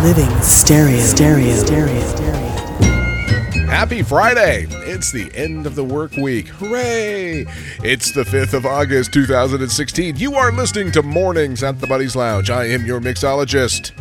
Living Stereo. Stereo. Stereo. Stereo. Happy Friday! It's the end of the work week. Hooray! It's the 5th of August, 2016. You are listening to Mornings at the Buddies Lounge. I am your mixologist,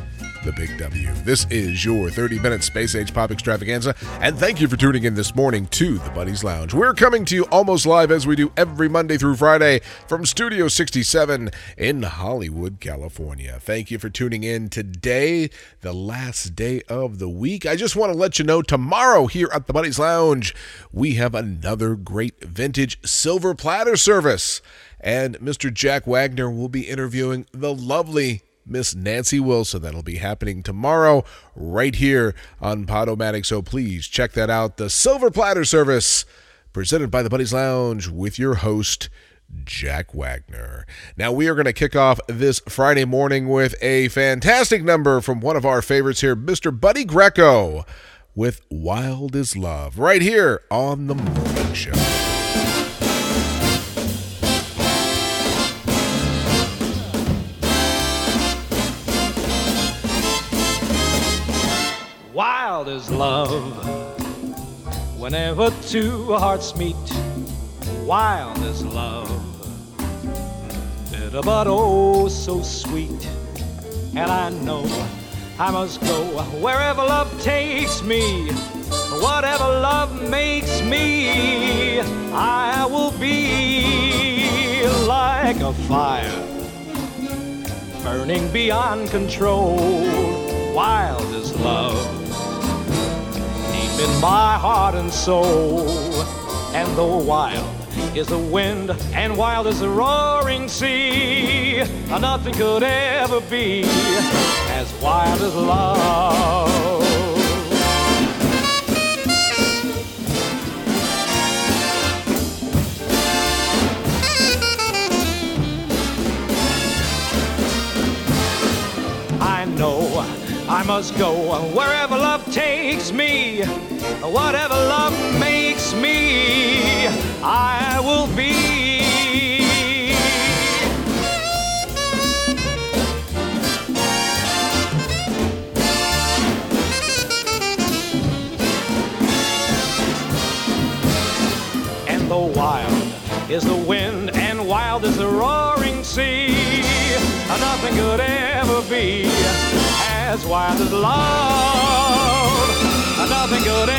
the Big W. This is your 30 minute space age pop extravaganza, and thank you for tuning in this morning to the Buddies Lounge. We're coming to you almost live as we do every Monday through Friday from Studio 67 in Hollywood, California. Thank you for tuning in today, the last day of the week. I just want to let you know tomorrow here at the Buddies Lounge, we have another great vintage silver platter service. And Mr. Jack Wagner will be interviewing the lovely Miss Nancy Wilson. That'll be happening tomorrow right here on Podomatic. So please check that out. The Silver Platter Service presented by the Buddies Lounge with your host, Jack Wagner. Now, we are going to kick off this Friday morning with a fantastic number from one of our favorites here, Mr. Buddy Greco, with Wild is Love, right here on The Morning Show. Wild is love. Whenever two hearts meet, wild is love. Bitter but oh so sweet. And I know I must go wherever love takes me. Whatever love makes me, I will be like a fire burning beyond control. Wild is love in my heart and soul. And though wild is the wind and wild is the roaring sea, nothing could ever be as wild as love. I know I must go wherever love takes me, whatever love makes me, I will be. And though wild is the wind and wild is the roaring sea, nothing could ever be wild as love. nothing could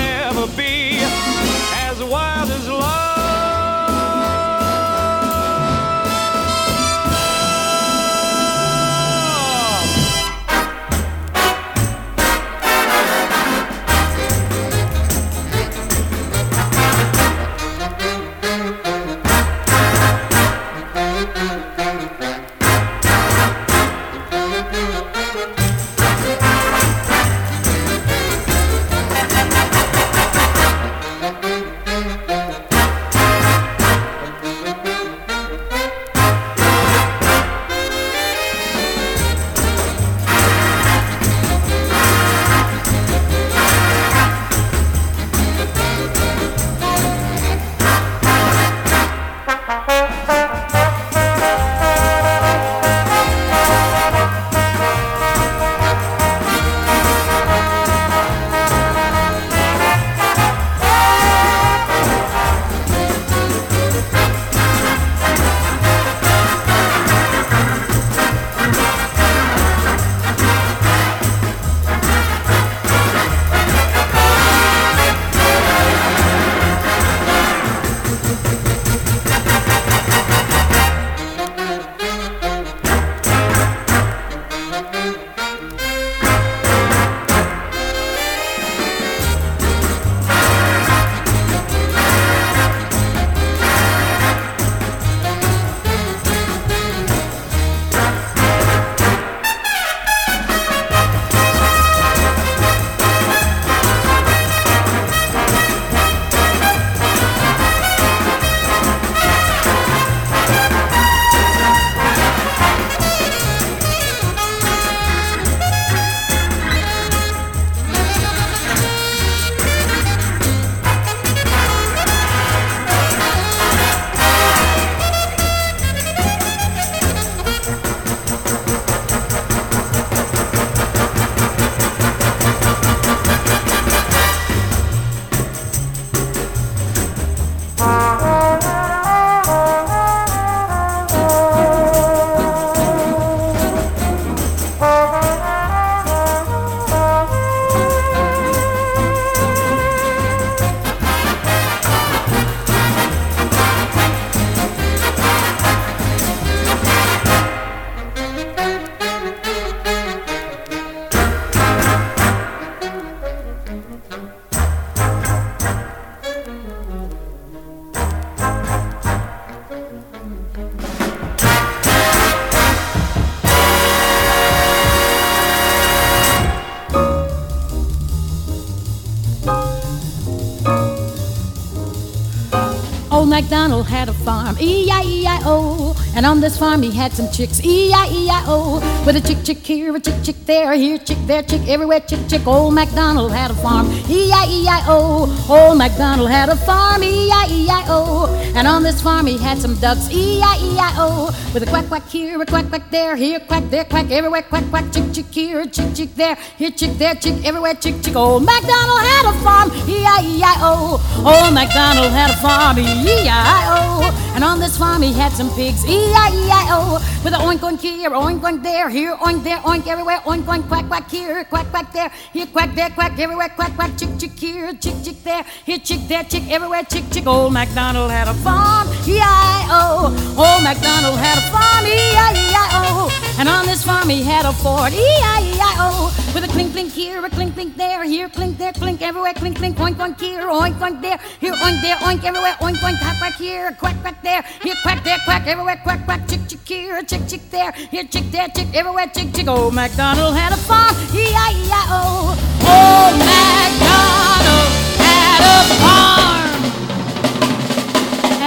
MacDonald had a farm, E E-I-E-I-O. And on this farm he had some chicks, E E-I-E-I-O. With a chick, chick here, a chick, chick there, here, chick there, chick everywhere, chick, chick. Old MacDonald had a farm, E E-I-E-I-O. Old MacDonald had a farm, E E-I-E-I-O. And on this farm he had some ducks, E E-I-E-I-O. With a quack, quack here, a quack, quack there, here, quack there, quack everywhere, quack, quack, chick, chick here, chick, chick there, here, chick there, chick everywhere, chick, chick. Old MacDonald had a farm, E-I-E-I-O. Old MacDonald had a farm, E-I-E-I-O. And on this farm he had some pigs, E-I-E-I-O. With a oink, oink here, oink, oink there, here, oink there, oink everywhere, oink, oink, quack, quack here, quack, quack there, here, quack there, quack everywhere, quack, quack, chick, chick here, chick, chick there, here, chick there, chick everywhere, chick, chick. Old MacDonald had a farm, E-I-O. Old MacDonald had a farm, E-I-E-I-O. And on this farm he had a Ford, E-I-E-I-O. With a clink, clink here, a clink, clink there, here, clink there, clink everywhere, clink, clink, oink, oink here, oink, oink there, here, oink there, oink everywhere, oink, oink, quack, quack here, quack, quack there, here, quack there, quack everywhere, quack, quack, chick, chick here, chick, chick there, here, chick there, chick everywhere, chick, chick. Old MacDonald had a farm, E-I-E-I-O. Old MacDonald had a farm,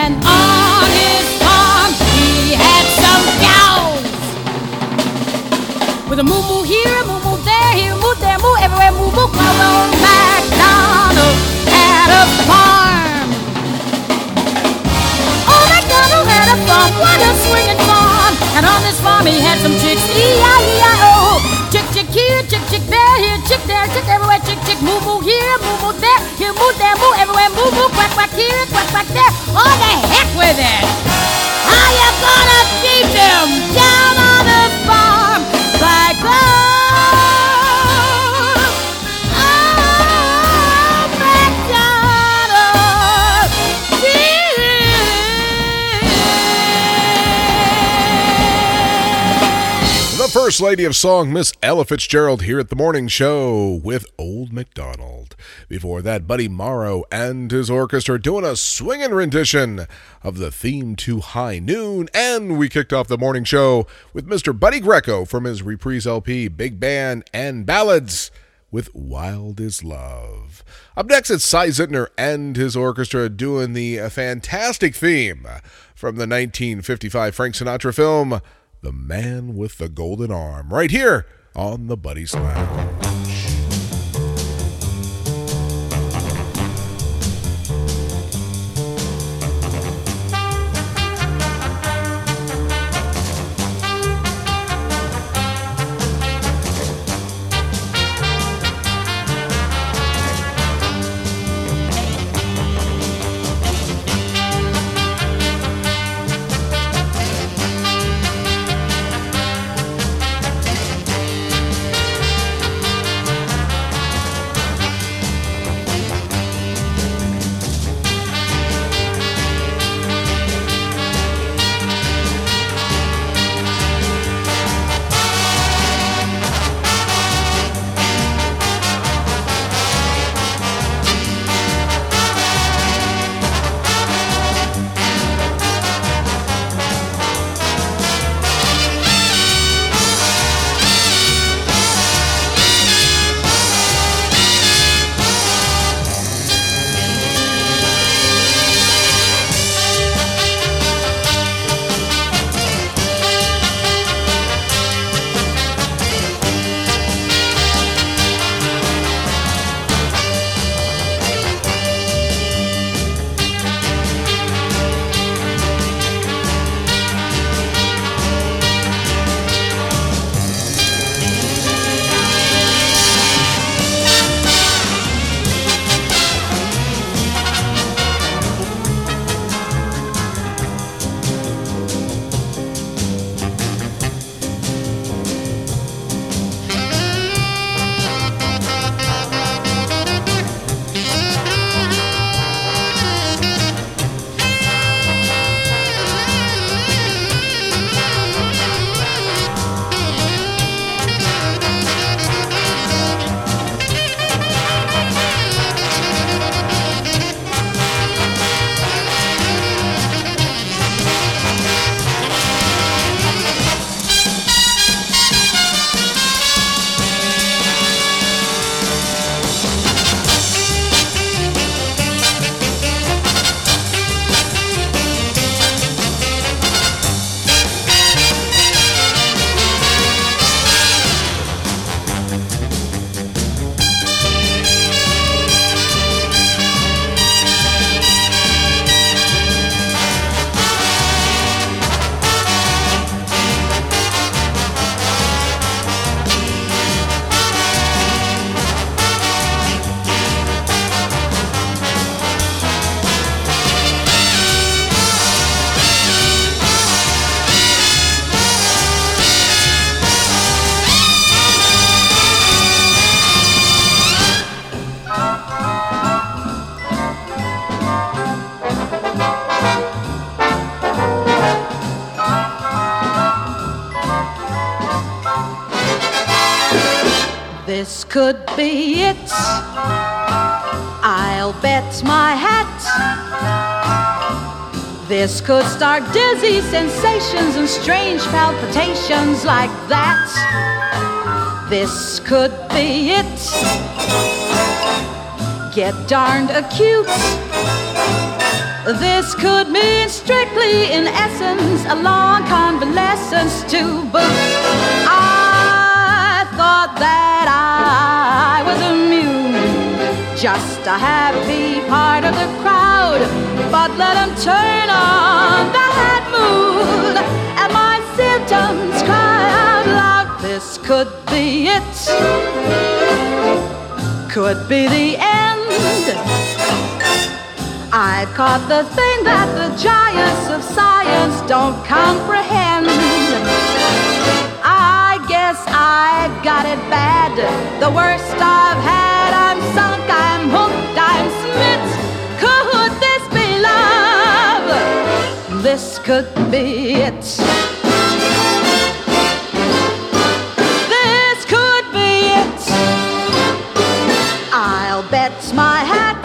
and on his farm he had some cows. With a moo moo here, a moo moo there, here, moo there, moo everywhere, moo moo. MacDonald had a farm. Old MacDonald had a farm, what a swinging farm! And on this farm he had some chicks, E-I-E-I-O. Chick, chick here, chick, chick there, here, chick there, chick everywhere, chick, chick, moo here, moo moo there, here, moo there, moo everywhere, moo moo, quack, quack here, quack, quack there. Oh, the heck with it! How you gonna keep them down First Lady of Song, Miss Ella Fitzgerald, here at the morning show with Old MacDonald. Before that, Buddy Morrow and his orchestra doing a swinging rendition of the theme to High Noon. And we kicked off the morning show with Mr. Buddy Greco from his reprise LP, Big Band and Ballads with Wild is Love. Up next, it's Si Zentner and his orchestra doing the uh, fantastic theme from the 1955 Frank Sinatra film, The Man with the Golden Arm, right here on the Buddy Lounge. Could start dizzy sensations and strange palpitations like that. This could be it. Get darned acute. This could mean strictly, in essence, a long convalescence to boot. I thought that I was immune, just a happy part of the crowd. But let 'em turn on that mood, and my symptoms cry out loud. This could be it, could be the end. I've caught the thing that the giants of science don't comprehend. I guess I got it bad. The worst I've had, I'm sunk, this could be it. This could be it. I'll bet my hat.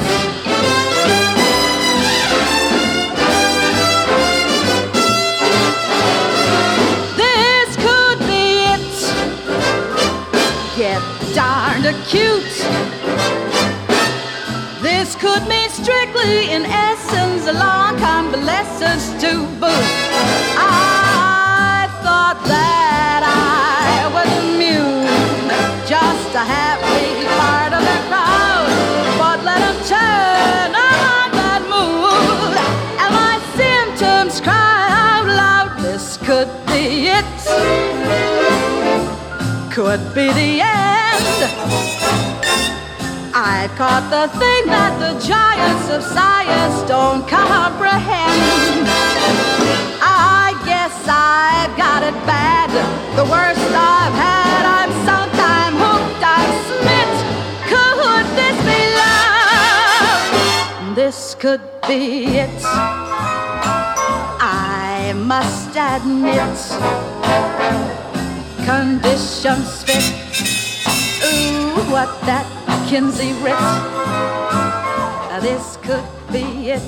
This could be it. Get darned acute. This could mean strictly, in essence, a lie convalescence to boot. I thought that I was immune, just a happy part of the crowd. But let 'em turn on that mood, and my symptoms cry out loud. This could be it. Could be the end. I caught the thing that the giants of science don't comprehend. I guess I've got it bad. The worst I've had, I'm sometime hooked, I'm smit. Could this be love? This could be it. I must admit, conditions fit. Ooh, what that Kinsey writ. This could be it.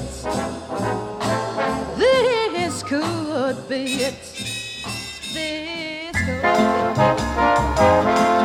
This could be it. This could From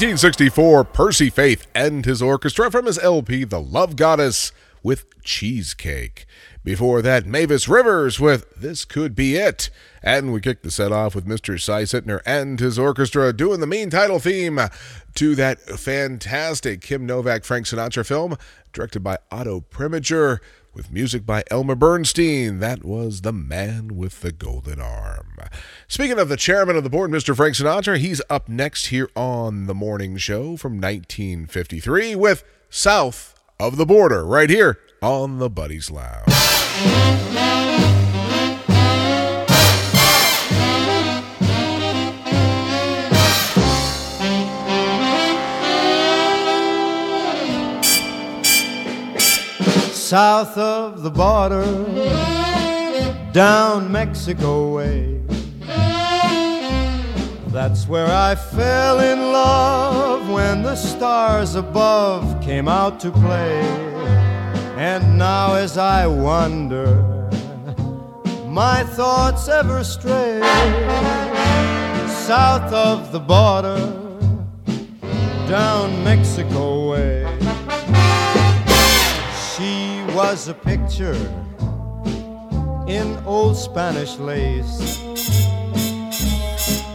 1964, Percy Faith and his orchestra from his LP The Love Goddess with Cheesecake. Before that, Mavis Rivers with This Could Be It. And we kicked the set off with Mr. Si Zentner and his orchestra doing the main title theme to that fantastic Kim Novak Frank Sinatra film, directed by Otto Preminger, with music by Elmer Bernstein. That was The Man with the Golden Arm. Speaking of the chairman of the board, Mr. Frank Sinatra, he's up next here on The Morning Show from 1953 with South of the Border, right here on the Buddies Lounge. South of the border, down Mexico way. That's where I fell in love when the stars above came out to play. And now, as I wander, my thoughts ever stray south of the border, down Mexico way. Was a picture in old Spanish lace.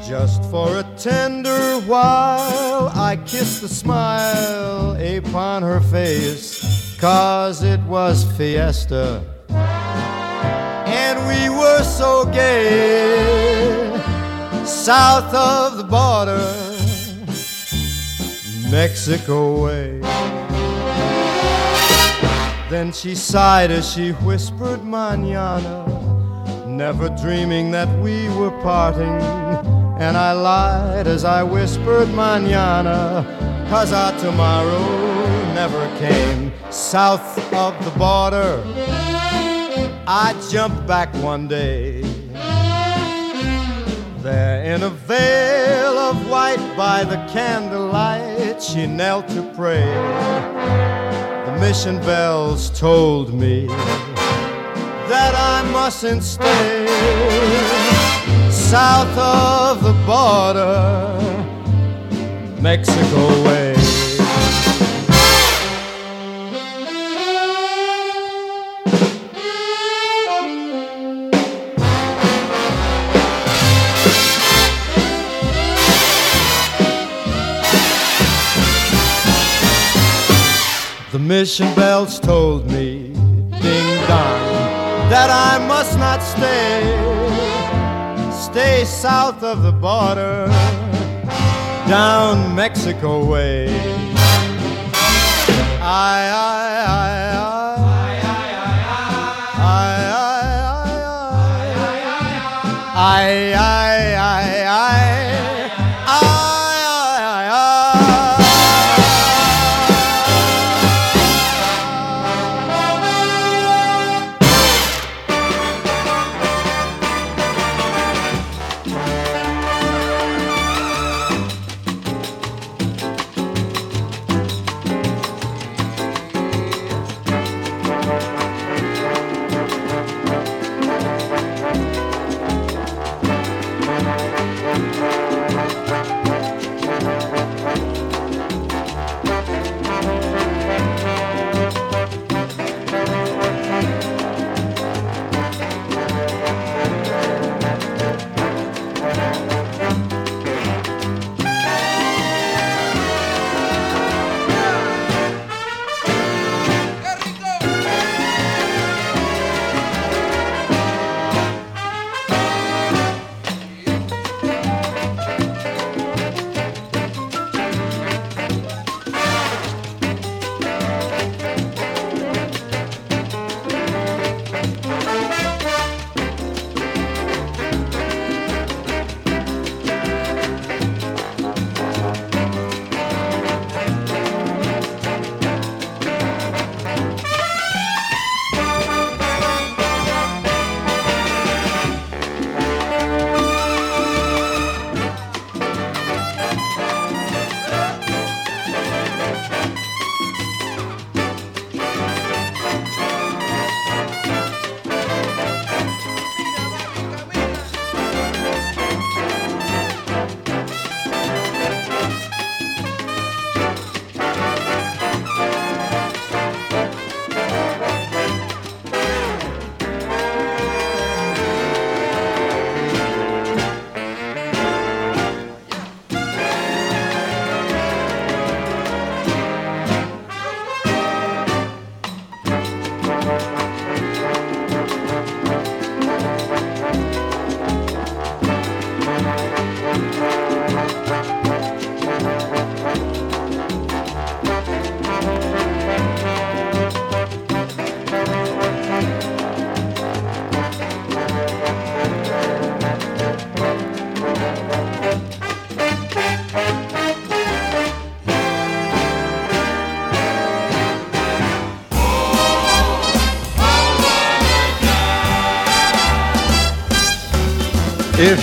Just for a tender while, I kissed the smile upon her face. cause it was fiesta. And we were so gay, south of the border, Mexico way. Then she sighed as she whispered manana, never dreaming that we were parting. And I lied as I whispered manana, cause our tomorrow never came. South of the border, I jumped back one day. There in a veil of white by the candlelight, she knelt to pray. Mission bells told me that I mustn't stay south of the border, Mexico way. Mission bells told me, ding dong, that I must not stay. Stay south of the border, down Mexico way. I, I, I, I, I,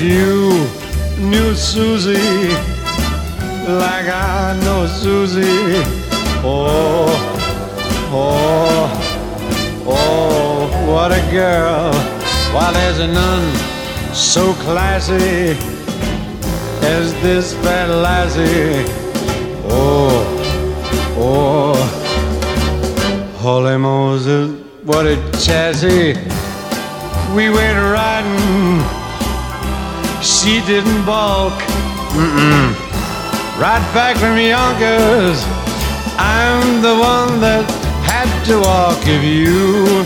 you knew Susie like I know Susie, oh, oh, oh, what a girl. Why, there's none so classy as this fat lassie. Oh, oh, holy Moses, what a chassis. Didn't balk. Mm-mm. Right back from Yonkers, I'm the one that had to walk if you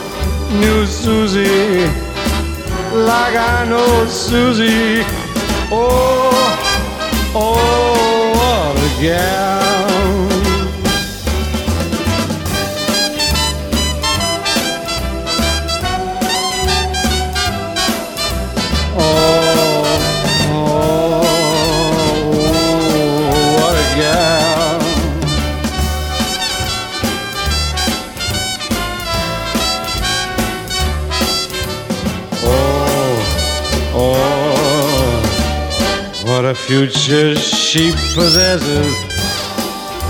knew Susie like I know Susie. Oh, oh, what a gal. Future she possesses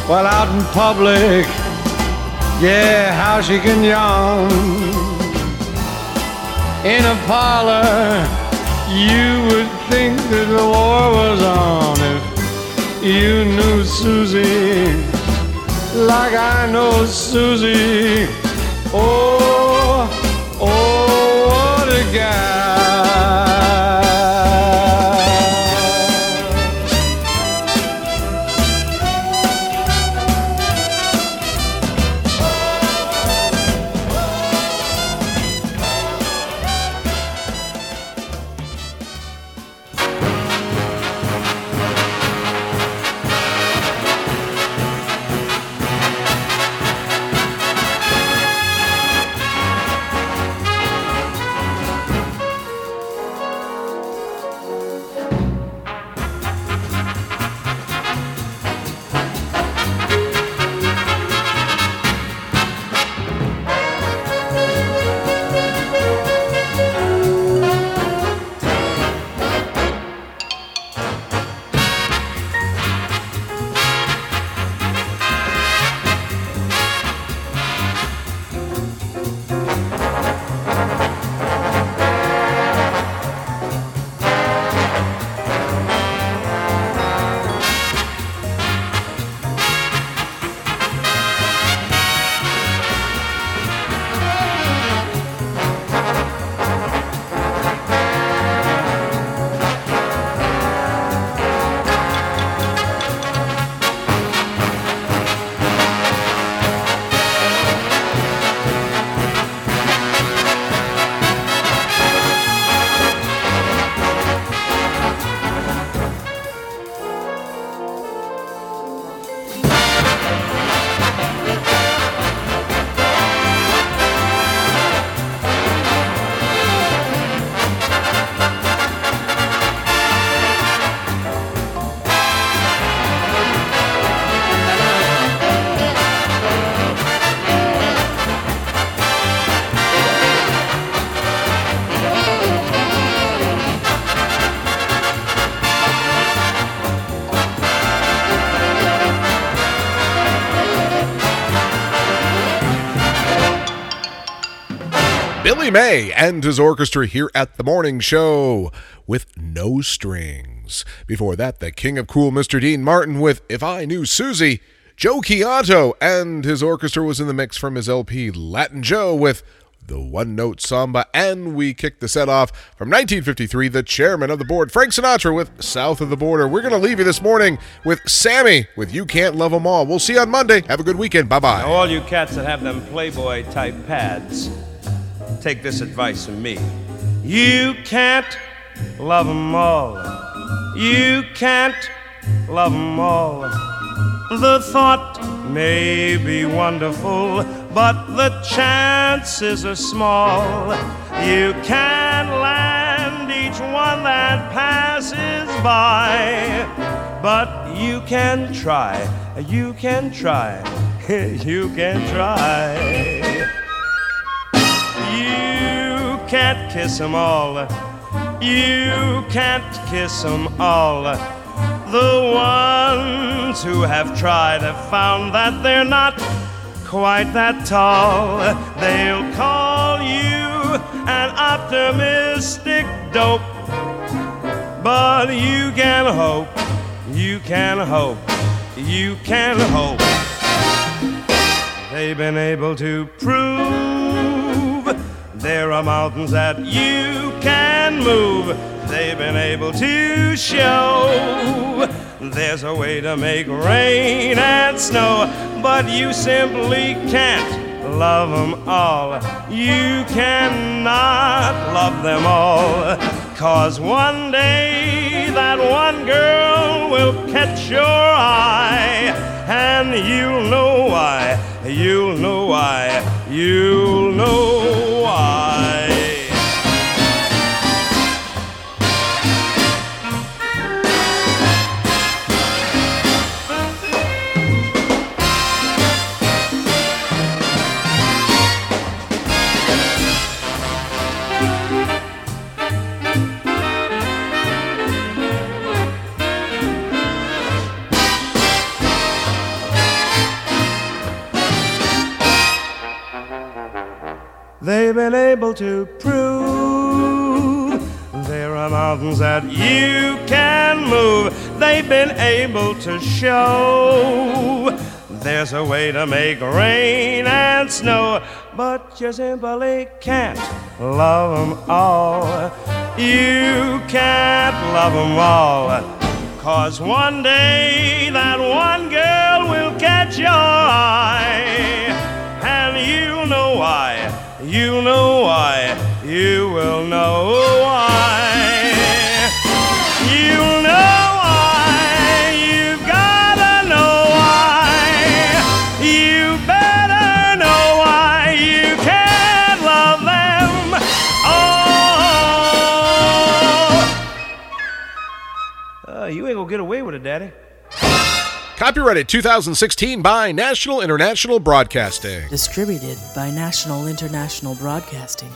while out in public. Yeah, how she can yawn in a parlor. You would think that the war was on if you knew Susie like I know Susie. Oh, oh, what a guy. Billy May and his orchestra here at the morning show with No Strings. Before that, the king of cool Mr. Dean Martin with If I Knew Susie. Joe Chianto and his orchestra was in the mix from his LP Latin Joe with the one note samba. And we kicked the set off from 1953, the chairman of the board, Frank Sinatra, with South of the Border. We're going to leave you this morning with Sammy with You Can't Love 'Em All. We'll see you on Monday. Have a good weekend. Bye bye. All you cats that have them Playboy type pads, take this advice from me. You can't love 'em all. You can't love 'em all. The thought may be wonderful, but the chances are small. You can't land each one that passes by, but you can try. You can try. [laughs] you can try. You can't kiss 'em all. You can't kiss 'em all. The ones who have tried have found that they're not quite that tall. They'll call you an optimistic dope. But you can hope, you can hope, you can hope. They've been able to prove there are mountains that you can move. They've been able to show there's a way to make rain and snow, but you simply can't love them all. You cannot love them all. Cause one day that one girl will catch your eye, and you'll know why, you'll know why, you'll know They've been able to prove there are mountains that you can move. They've been able to show there's a way to make rain and snow, but you simply can't love them all. You can't love them all. Cause one day that one girl will catch your eye, and you know why. You know why. You will know why. You know why. You've gotta know why. You better know why. You can't love them all. Uh, you ain't gonna get away with it, Daddy. Copyrighted 2016 by National International Broadcasting. Distributed by National International Broadcasting.